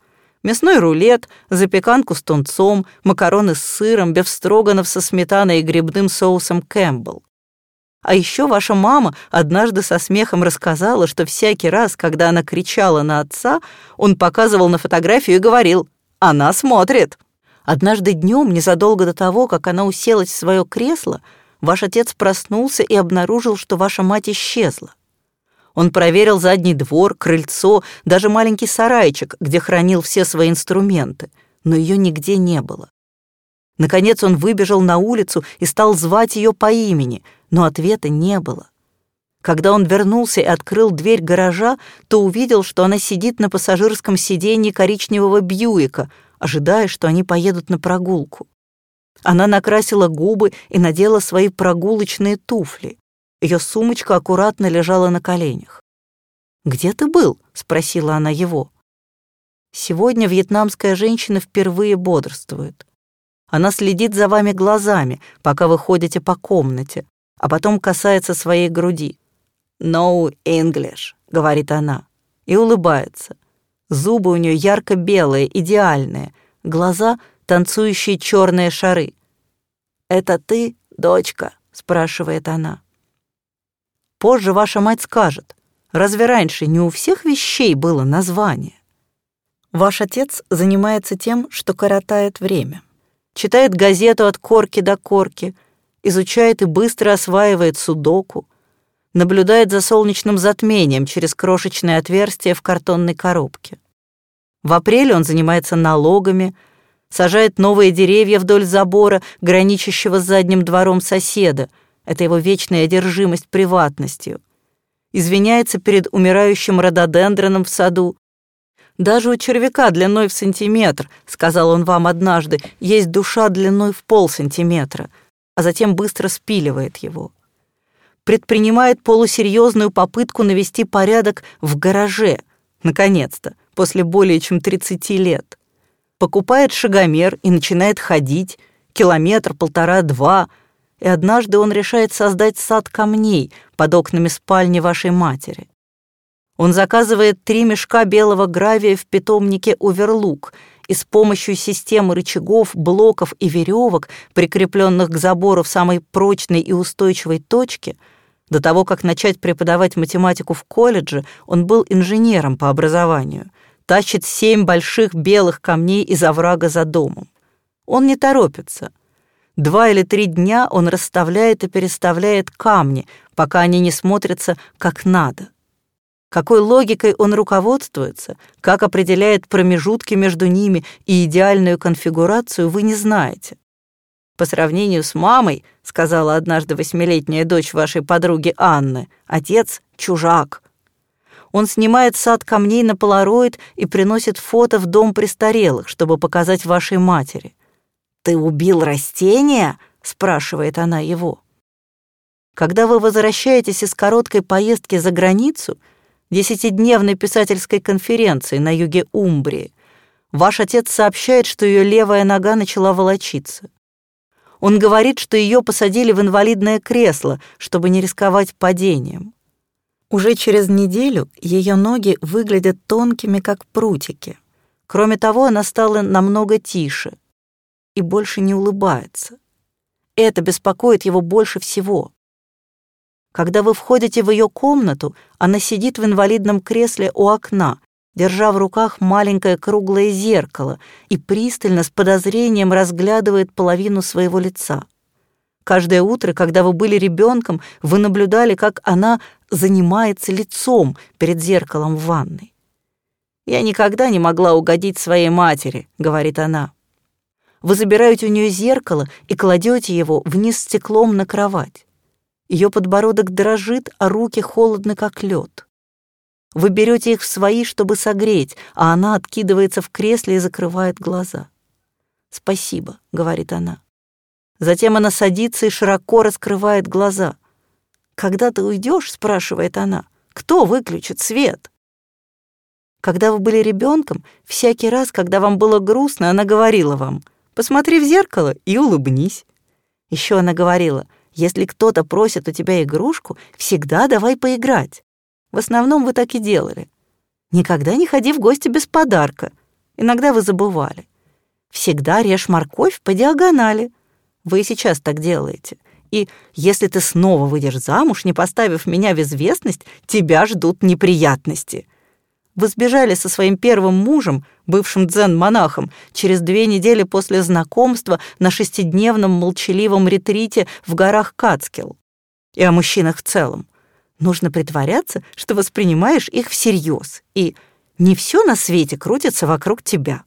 Мясной рулет, запеканку с тунцом, макароны с сыром, бефстроганов со сметаной и грибным соусом Кэмпбелл. А еще ваша мама однажды со смехом рассказала, что всякий раз, когда она кричала на отца, он показывал на фотографию и говорил Она смотрит. Однажды днем, незадолго до того, как она уселась в свое кресло, ваш отец проснулся и обнаружил, что ваша мать исчезла. Он проверил задний двор, крыльцо, даже маленький сарайчик, где хранил все свои инструменты, но ее нигде не было. Наконец он выбежал на улицу и стал звать ее по имени, но ответа не было. Когда он вернулся и открыл дверь гаража, то увидел, что она сидит на пассажирском сиденье коричневого Бьюика, ожидая, что они поедут на прогулку. Она накрасила губы и надела свои прогулочные туфли. Ее сумочка аккуратно лежала на коленях. «Где ты был?» — спросила она его. Сегодня вьетнамская женщина впервые бодрствует. Она следит за вами глазами, пока вы ходите по комнате, а потом касается своей груди. «No English», — говорит она, и улыбается. Зубы у нее ярко-белые, идеальные, глаза — танцующие черные шары. «Это ты, дочка?» — спрашивает она. Позже ваша мать скажет, разве раньше не у всех вещей было название? Ваш отец занимается тем, что коротает время. Читает газету от корки до корки, изучает и быстро осваивает судоку, наблюдает за солнечным затмением через крошечное отверстие в картонной коробке. В апреле он занимается налогами, сажает новые деревья вдоль забора, граничащего с задним двором соседа. Это его вечная одержимость приватностью. Извиняется перед умирающим рододендроном в саду. «Даже у червяка длиной в сантиметр», — сказал он вам однажды, «есть душа длиной в полсантиметра», а затем быстро спиливает его предпринимает полусерьезную попытку навести порядок в гараже, наконец-то, после более чем 30 лет. Покупает шагомер и начинает ходить, километр, полтора, два, и однажды он решает создать сад камней под окнами спальни вашей матери. Он заказывает три мешка белого гравия в питомнике «Оверлук», и с помощью системы рычагов, блоков и веревок, прикрепленных к забору в самой прочной и устойчивой точке – до того, как начать преподавать математику в колледже, он был инженером по образованию. Тащит семь больших белых камней из оврага за домом. Он не торопится. Два или три дня он расставляет и переставляет камни, пока они не смотрятся как надо. Какой логикой он руководствуется, как определяет промежутки между ними и идеальную конфигурацию, вы не знаете. По сравнению с мамой, сказала однажды восьмилетняя дочь вашей подруги Анны, отец — чужак. Он снимает сад камней на полароид и приносит фото в дом престарелых, чтобы показать вашей матери. «Ты убил растения?» — спрашивает она его. Когда вы возвращаетесь из короткой поездки за границу, десятидневной писательской конференции на юге Умбрии, ваш отец сообщает, что ее левая нога начала волочиться. Он говорит, что ее посадили в инвалидное кресло, чтобы не рисковать падением. Уже через неделю ее ноги выглядят тонкими, как прутики. Кроме того, она стала намного тише и больше не улыбается. Это беспокоит его больше всего. Когда вы входите в ее комнату, она сидит в инвалидном кресле у окна держа в руках маленькое круглое зеркало и пристально с подозрением разглядывает половину своего лица. Каждое утро, когда вы были ребенком, вы наблюдали, как она занимается лицом перед зеркалом в ванной. «Я никогда не могла угодить своей матери», — говорит она. Вы забираете у нее зеркало и кладете его вниз стеклом на кровать. Ее подбородок дрожит, а руки холодны, как лед. Вы берете их в свои, чтобы согреть, а она откидывается в кресле и закрывает глаза. «Спасибо», — говорит она. Затем она садится и широко раскрывает глаза. «Когда ты уйдешь?» — спрашивает она. «Кто выключит свет?» Когда вы были ребенком, всякий раз, когда вам было грустно, она говорила вам «посмотри в зеркало и улыбнись». Еще она говорила «если кто-то просит у тебя игрушку, всегда давай поиграть». В основном вы так и делали. Никогда не ходи в гости без подарка. Иногда вы забывали. Всегда режь морковь по диагонали. Вы и сейчас так делаете. И если ты снова выйдешь замуж, не поставив меня в известность, тебя ждут неприятности. Вы сбежали со своим первым мужем, бывшим дзен-монахом, через две недели после знакомства на шестидневном молчаливом ретрите в горах Кацкел. И о мужчинах в целом. Нужно притворяться, что воспринимаешь их всерьез, и не все на свете крутится вокруг тебя.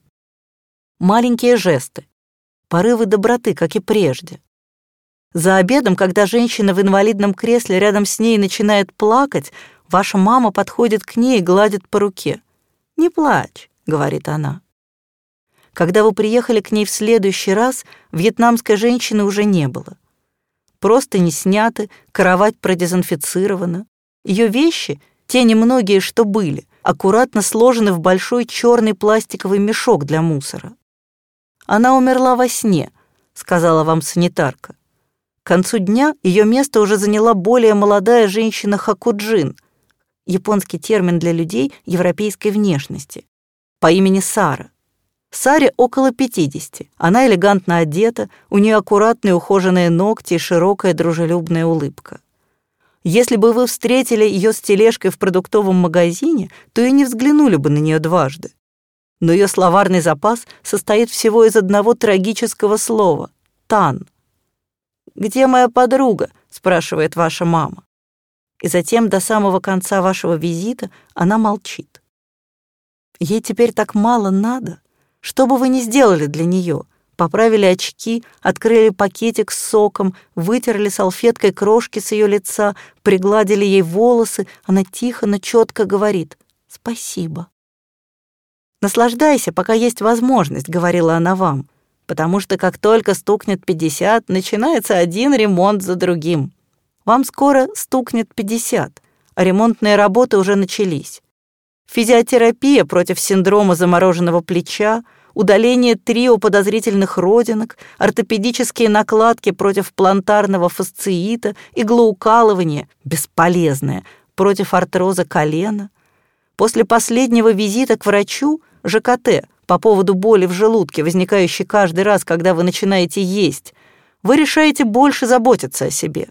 Маленькие жесты, порывы доброты, как и прежде. За обедом, когда женщина в инвалидном кресле рядом с ней начинает плакать, ваша мама подходит к ней и гладит по руке. «Не плачь», — говорит она. Когда вы приехали к ней в следующий раз, вьетнамской женщины уже не было. Просто не сняты, кровать продезинфицирована. Ее вещи, те немногие, что были, аккуратно сложены в большой черный пластиковый мешок для мусора. «Она умерла во сне», — сказала вам санитарка. К концу дня ее место уже заняла более молодая женщина Хакуджин, японский термин для людей европейской внешности, по имени Сара. Саре около 50. Она элегантно одета, у нее аккуратные ухоженные ногти и широкая дружелюбная улыбка. Если бы вы встретили ее с тележкой в продуктовом магазине, то и не взглянули бы на нее дважды. Но ее словарный запас состоит всего из одного трагического слова — «тан», «Где моя подруга?» — спрашивает ваша мама. И затем до самого конца вашего визита она молчит. Ей теперь так мало надо. Что бы вы ни сделали для нее, поправили очки, открыли пакетик с соком, вытерли салфеткой крошки с ее лица, пригладили ей волосы, она тихо, но четко говорит «Спасибо». «Наслаждайся, пока есть возможность», — говорила она вам потому что как только стукнет 50, начинается один ремонт за другим. Вам скоро стукнет 50, а ремонтные работы уже начались. Физиотерапия против синдрома замороженного плеча, удаление трио подозрительных родинок, ортопедические накладки против плантарного фасциита, иглоукалывание, бесполезное, против артроза колена. После последнего визита к врачу, ЖКТ, по поводу боли в желудке, возникающей каждый раз, когда вы начинаете есть, вы решаете больше заботиться о себе.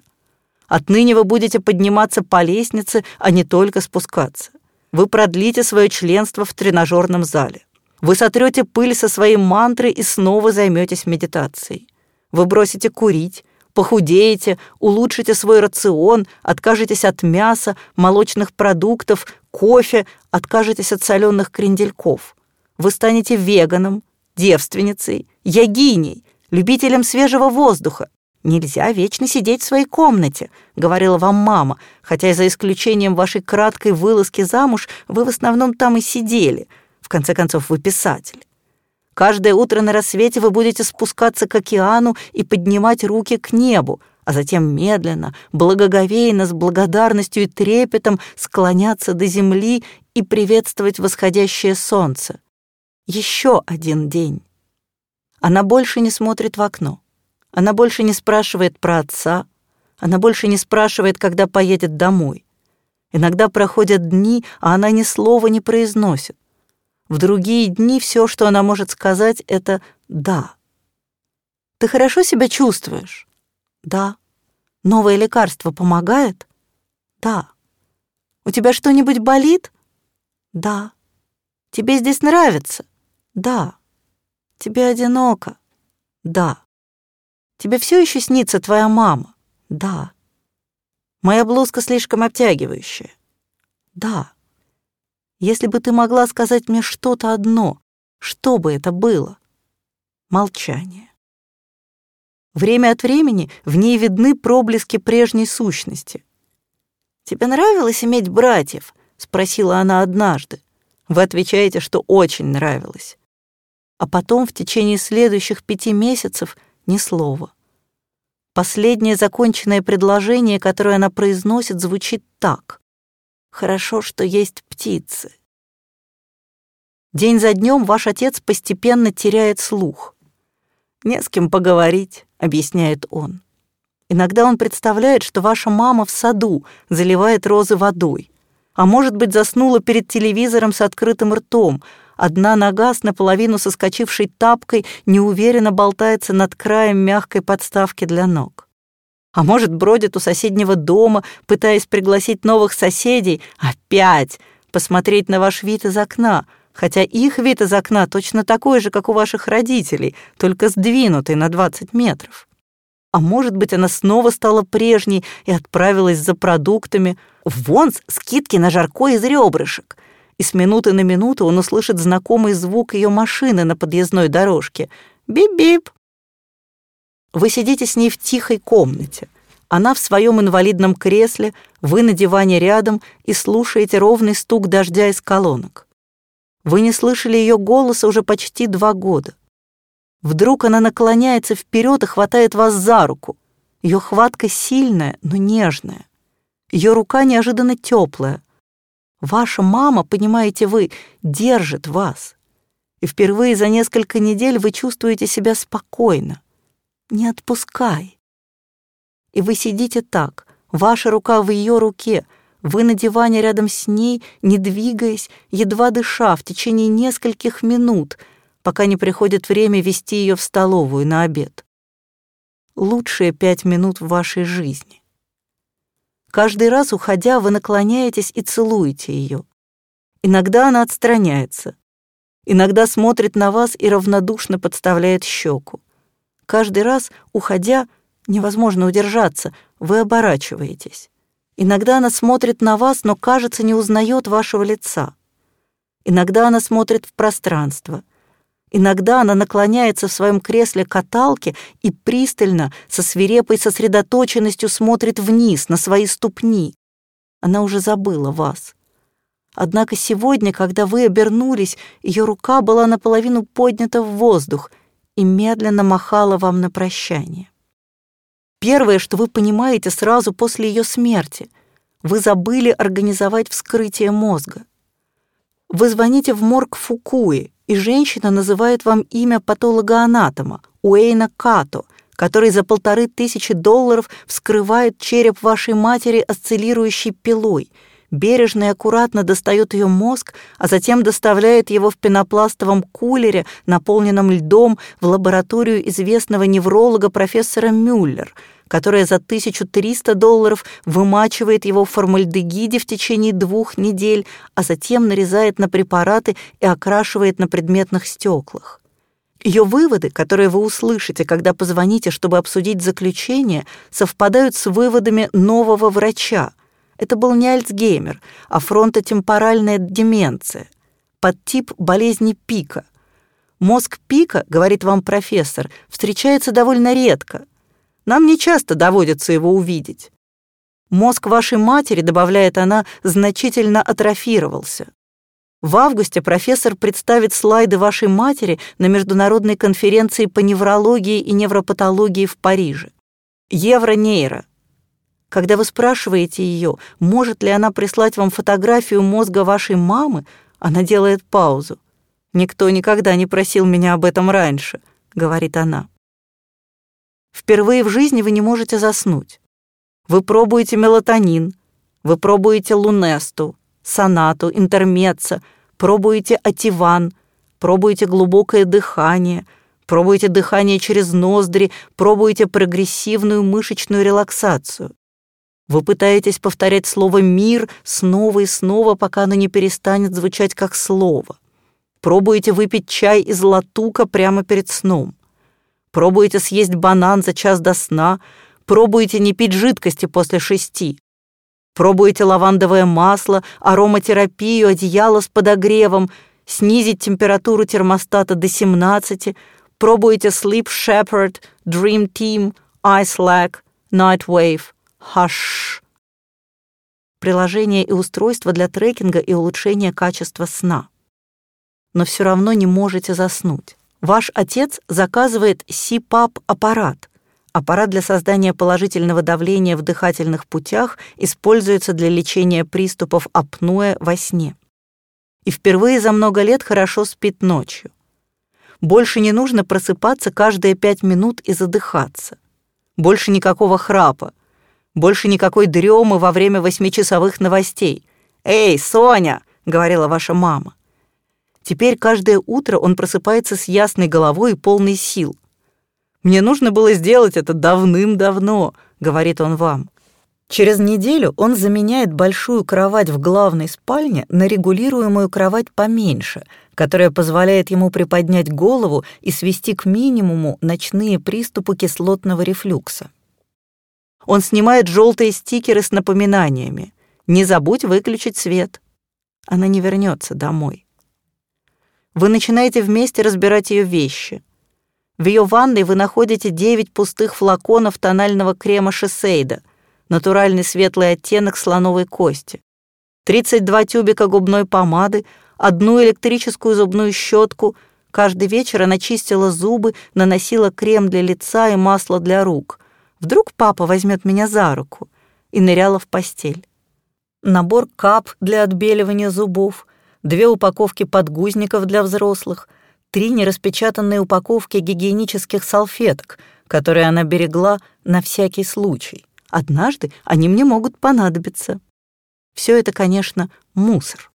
Отныне вы будете подниматься по лестнице, а не только спускаться. Вы продлите свое членство в тренажерном зале. Вы сотрете пыль со своей мантры и снова займетесь медитацией. Вы бросите курить, похудеете, улучшите свой рацион, откажетесь от мяса, молочных продуктов, кофе, откажетесь от соленых крендельков. Вы станете веганом, девственницей, ягиней, любителем свежего воздуха. Нельзя вечно сидеть в своей комнате, говорила вам мама, хотя за исключением вашей краткой вылазки замуж вы в основном там и сидели. В конце концов, вы писатель. Каждое утро на рассвете вы будете спускаться к океану и поднимать руки к небу, а затем медленно, благоговейно, с благодарностью и трепетом склоняться до земли и приветствовать восходящее солнце. Еще один день. Она больше не смотрит в окно. Она больше не спрашивает про отца. Она больше не спрашивает, когда поедет домой. Иногда проходят дни, а она ни слова не произносит. В другие дни все, что она может сказать, это «да». «Ты хорошо себя чувствуешь?» «Да». «Новое лекарство помогает?» «Да». «У тебя что-нибудь болит?» «Да». «Тебе здесь нравится?» Да. Тебе одиноко? Да. Тебе все еще снится твоя мама? Да. Моя блузка слишком обтягивающая? Да. Если бы ты могла сказать мне что-то одно, что бы это было? Молчание. Время от времени в ней видны проблески прежней сущности. «Тебе нравилось иметь братьев?» — спросила она однажды. Вы отвечаете, что очень нравилось а потом в течение следующих пяти месяцев ни слова. Последнее законченное предложение, которое она произносит, звучит так. «Хорошо, что есть птицы». День за днем ваш отец постепенно теряет слух. «Не с кем поговорить», — объясняет он. Иногда он представляет, что ваша мама в саду заливает розы водой, а может быть заснула перед телевизором с открытым ртом, Одна нога с наполовину соскочившей тапкой неуверенно болтается над краем мягкой подставки для ног. А может, бродит у соседнего дома, пытаясь пригласить новых соседей, опять, посмотреть на ваш вид из окна, хотя их вид из окна точно такой же, как у ваших родителей, только сдвинутый на 20 метров. А может быть, она снова стала прежней и отправилась за продуктами. Вон скидки на жарко из ребрышек. И с минуты на минуту он услышит знакомый звук ее машины на подъездной дорожке. Бип-бип. Вы сидите с ней в тихой комнате. Она в своем инвалидном кресле, вы на диване рядом и слушаете ровный стук дождя из колонок. Вы не слышали ее голоса уже почти два года. Вдруг она наклоняется вперед и хватает вас за руку. Ее хватка сильная, но нежная. Ее рука неожиданно теплая. Ваша мама, понимаете вы, держит вас. И впервые за несколько недель вы чувствуете себя спокойно. Не отпускай. И вы сидите так, ваша рука в ее руке, вы на диване рядом с ней, не двигаясь, едва дыша в течение нескольких минут — пока не приходит время вести ее в столовую на обед. Лучшие пять минут в вашей жизни. Каждый раз, уходя, вы наклоняетесь и целуете ее. Иногда она отстраняется. Иногда смотрит на вас и равнодушно подставляет щеку. Каждый раз, уходя, невозможно удержаться, вы оборачиваетесь. Иногда она смотрит на вас, но, кажется, не узнает вашего лица. Иногда она смотрит в пространство. Иногда она наклоняется в своем кресле каталки и пристально, со свирепой сосредоточенностью смотрит вниз, на свои ступни. Она уже забыла вас. Однако сегодня, когда вы обернулись, ее рука была наполовину поднята в воздух и медленно махала вам на прощание. Первое, что вы понимаете сразу после ее смерти, вы забыли организовать вскрытие мозга. Вы звоните в морг Фукуи, и женщина называет вам имя патолога-анатома Уэйна Като, который за полторы тысячи долларов вскрывает череп вашей матери осциллирующей пилой, бережно и аккуратно достает ее мозг, а затем доставляет его в пенопластовом кулере, наполненном льдом, в лабораторию известного невролога профессора Мюллер — которая за 1300 долларов вымачивает его в формальдегиде в течение двух недель, а затем нарезает на препараты и окрашивает на предметных стеклах. Ее выводы, которые вы услышите, когда позвоните, чтобы обсудить заключение, совпадают с выводами нового врача. Это был не Альцгеймер, а фронтотемпоральная деменция, подтип болезни пика. Мозг пика, говорит вам профессор, встречается довольно редко, нам не часто доводится его увидеть. Мозг вашей матери, добавляет она, значительно атрофировался. В августе профессор представит слайды вашей матери на международной конференции по неврологии и невропатологии в Париже. Евронейро. Когда вы спрашиваете ее, может ли она прислать вам фотографию мозга вашей мамы, она делает паузу. «Никто никогда не просил меня об этом раньше», — говорит она. Впервые в жизни вы не можете заснуть. Вы пробуете мелатонин, вы пробуете лунесту, сонату, интермеццо, пробуете ативан, пробуете глубокое дыхание, пробуете дыхание через ноздри, пробуете прогрессивную мышечную релаксацию. Вы пытаетесь повторять слово «мир» снова и снова, пока оно не перестанет звучать как слово. Пробуете выпить чай из латука прямо перед сном. Пробуете съесть банан за час до сна, пробуете не пить жидкости после шести. Пробуете лавандовое масло, ароматерапию, одеяло с подогревом, снизить температуру термостата до 17, пробуете Sleep Shepherd, Dream Team, Ice Lag, Night Wave, Hush. Приложение и устройство для трекинга и улучшения качества сна. Но все равно не можете заснуть. Ваш отец заказывает СИПАП-аппарат. Аппарат для создания положительного давления в дыхательных путях используется для лечения приступов апноэ во сне. И впервые за много лет хорошо спит ночью. Больше не нужно просыпаться каждые пять минут и задыхаться. Больше никакого храпа. Больше никакой дремы во время восьмичасовых новостей. «Эй, Соня!» — говорила ваша мама. Теперь каждое утро он просыпается с ясной головой и полной сил. «Мне нужно было сделать это давным-давно», — говорит он вам. Через неделю он заменяет большую кровать в главной спальне на регулируемую кровать поменьше, которая позволяет ему приподнять голову и свести к минимуму ночные приступы кислотного рефлюкса. Он снимает желтые стикеры с напоминаниями. «Не забудь выключить свет». Она не вернется домой. Вы начинаете вместе разбирать ее вещи. В ее ванной вы находите 9 пустых флаконов тонального крема Шесейда, натуральный светлый оттенок слоновой кости, 32 тюбика губной помады, одну электрическую зубную щетку. Каждый вечер она чистила зубы, наносила крем для лица и масло для рук. Вдруг папа возьмет меня за руку и ныряла в постель. Набор кап для отбеливания зубов, две упаковки подгузников для взрослых, три нераспечатанные упаковки гигиенических салфеток, которые она берегла на всякий случай. Однажды они мне могут понадобиться. Все это, конечно, мусор.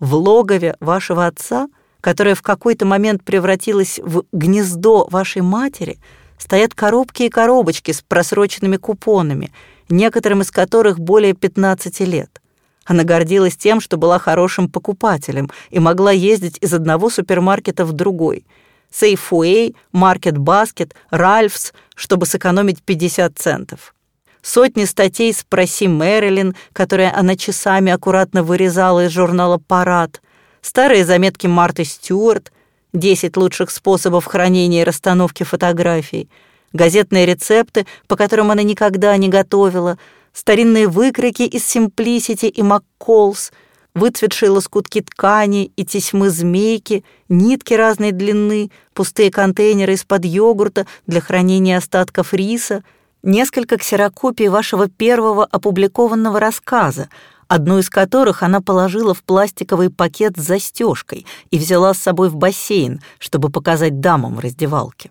В логове вашего отца, которое в какой-то момент превратилось в гнездо вашей матери, стоят коробки и коробочки с просроченными купонами, некоторым из которых более 15 лет. Она гордилась тем, что была хорошим покупателем и могла ездить из одного супермаркета в другой. Сейфуэй, Маркет Баскет, Ральфс, чтобы сэкономить 50 центов. Сотни статей «Спроси Мэрилин», которые она часами аккуратно вырезала из журнала «Парад», старые заметки Марты Стюарт, 10 лучших способов хранения и расстановки фотографий, газетные рецепты, по которым она никогда не готовила, старинные выкройки из Simplicity и McCall's, выцветшие лоскутки ткани и тесьмы змейки, нитки разной длины, пустые контейнеры из-под йогурта для хранения остатков риса — несколько ксерокопий вашего первого опубликованного рассказа, одну из которых она положила в пластиковый пакет с застежкой и взяла с собой в бассейн, чтобы показать дамам в раздевалке.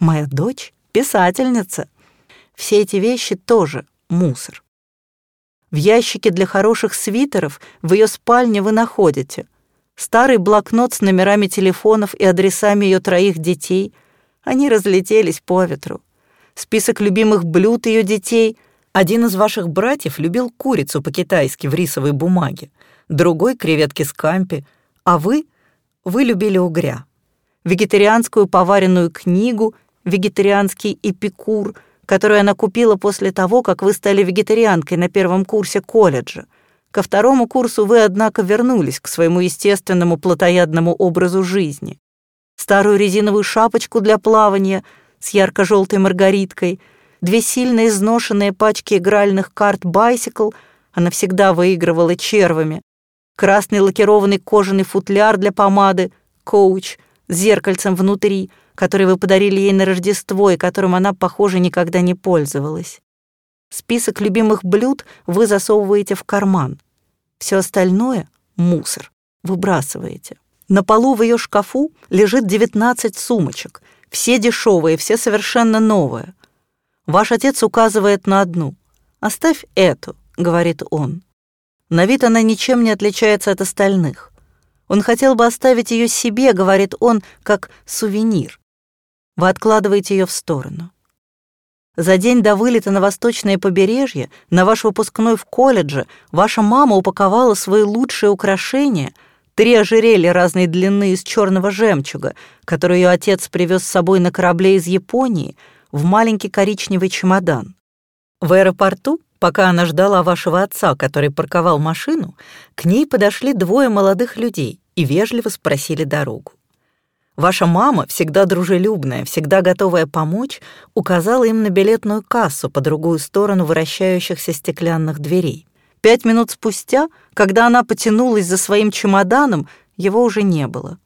Моя дочь — писательница. Все эти вещи тоже мусор. В ящике для хороших свитеров в ее спальне вы находите старый блокнот с номерами телефонов и адресами ее троих детей. Они разлетелись по ветру список любимых блюд ее детей. Один из ваших братьев любил курицу по-китайски в рисовой бумаге, другой — креветки с кампи, а вы? Вы любили угря. Вегетарианскую поваренную книгу «Вегетарианский эпикур», которую она купила после того, как вы стали вегетарианкой на первом курсе колледжа. Ко второму курсу вы, однако, вернулись к своему естественному плотоядному образу жизни. Старую резиновую шапочку для плавания — с ярко-желтой маргариткой, две сильно изношенные пачки игральных карт «Байсикл», она всегда выигрывала червами, красный лакированный кожаный футляр для помады «Коуч» с зеркальцем внутри, который вы подарили ей на Рождество и которым она, похоже, никогда не пользовалась. Список любимых блюд вы засовываете в карман. Все остальное — мусор. Выбрасываете. На полу в ее шкафу лежит 19 сумочек, все дешевые, все совершенно новые. Ваш отец указывает на одну. «Оставь эту», — говорит он. На вид она ничем не отличается от остальных. Он хотел бы оставить ее себе, говорит он, как сувенир. Вы откладываете ее в сторону. За день до вылета на восточное побережье, на ваш выпускной в колледже, ваша мама упаковала свои лучшие украшения — Три ожерелья разной длины из черного жемчуга, которые ее отец привез с собой на корабле из Японии, в маленький коричневый чемодан. В аэропорту, пока она ждала вашего отца, который парковал машину, к ней подошли двое молодых людей и вежливо спросили дорогу. Ваша мама, всегда дружелюбная, всегда готовая помочь, указала им на билетную кассу по другую сторону вращающихся стеклянных дверей. Пять минут спустя, когда она потянулась за своим чемоданом, его уже не было.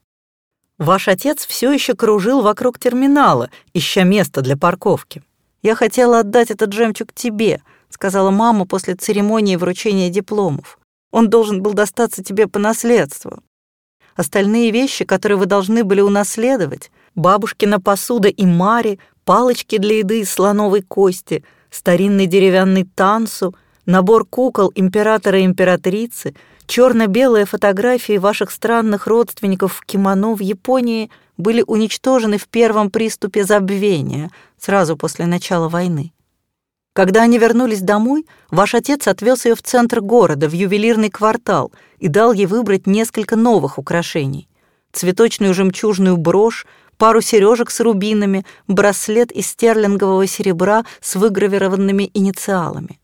Ваш отец все еще кружил вокруг терминала, ища место для парковки. «Я хотела отдать этот жемчуг тебе», — сказала мама после церемонии вручения дипломов. «Он должен был достаться тебе по наследству. Остальные вещи, которые вы должны были унаследовать, бабушкина посуда и мари, палочки для еды из слоновой кости, старинный деревянный тансу — набор кукол императора и императрицы, черно-белые фотографии ваших странных родственников в кимоно в Японии были уничтожены в первом приступе забвения, сразу после начала войны. Когда они вернулись домой, ваш отец отвез ее в центр города, в ювелирный квартал, и дал ей выбрать несколько новых украшений. Цветочную жемчужную брошь, пару сережек с рубинами, браслет из стерлингового серебра с выгравированными инициалами.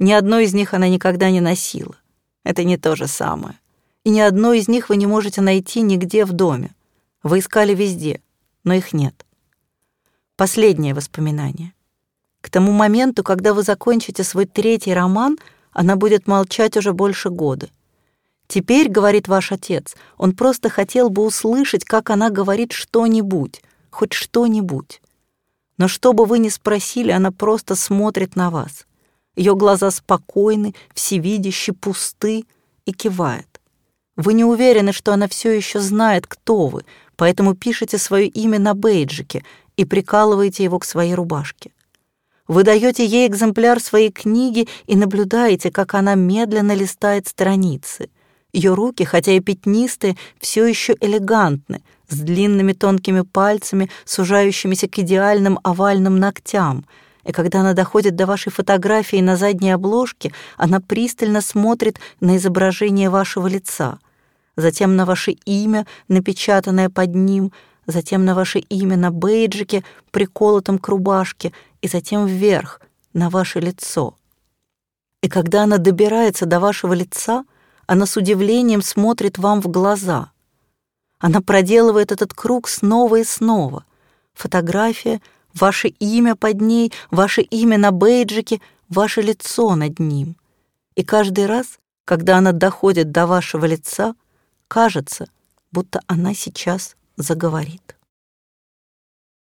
Ни одной из них она никогда не носила. Это не то же самое. И ни одной из них вы не можете найти нигде в доме. Вы искали везде, но их нет. Последнее воспоминание. К тому моменту, когда вы закончите свой третий роман, она будет молчать уже больше года. Теперь, говорит ваш отец, он просто хотел бы услышать, как она говорит что-нибудь, хоть что-нибудь. Но что бы вы ни спросили, она просто смотрит на вас. Ее глаза спокойны, всевидящие, пусты и кивает. Вы не уверены, что она все еще знает, кто вы, поэтому пишете свое имя на бейджике и прикалываете его к своей рубашке. Вы даете ей экземпляр своей книги и наблюдаете, как она медленно листает страницы. Ее руки, хотя и пятнистые, все еще элегантны, с длинными тонкими пальцами, сужающимися к идеальным овальным ногтям. И когда она доходит до вашей фотографии на задней обложке, она пристально смотрит на изображение вашего лица, затем на ваше имя, напечатанное под ним, затем на ваше имя на бейджике, приколотом к рубашке, и затем вверх, на ваше лицо. И когда она добирается до вашего лица, она с удивлением смотрит вам в глаза. Она проделывает этот круг снова и снова. Фотография, ваше имя под ней, ваше имя на бейджике, ваше лицо над ним. И каждый раз, когда она доходит до вашего лица, кажется, будто она сейчас заговорит.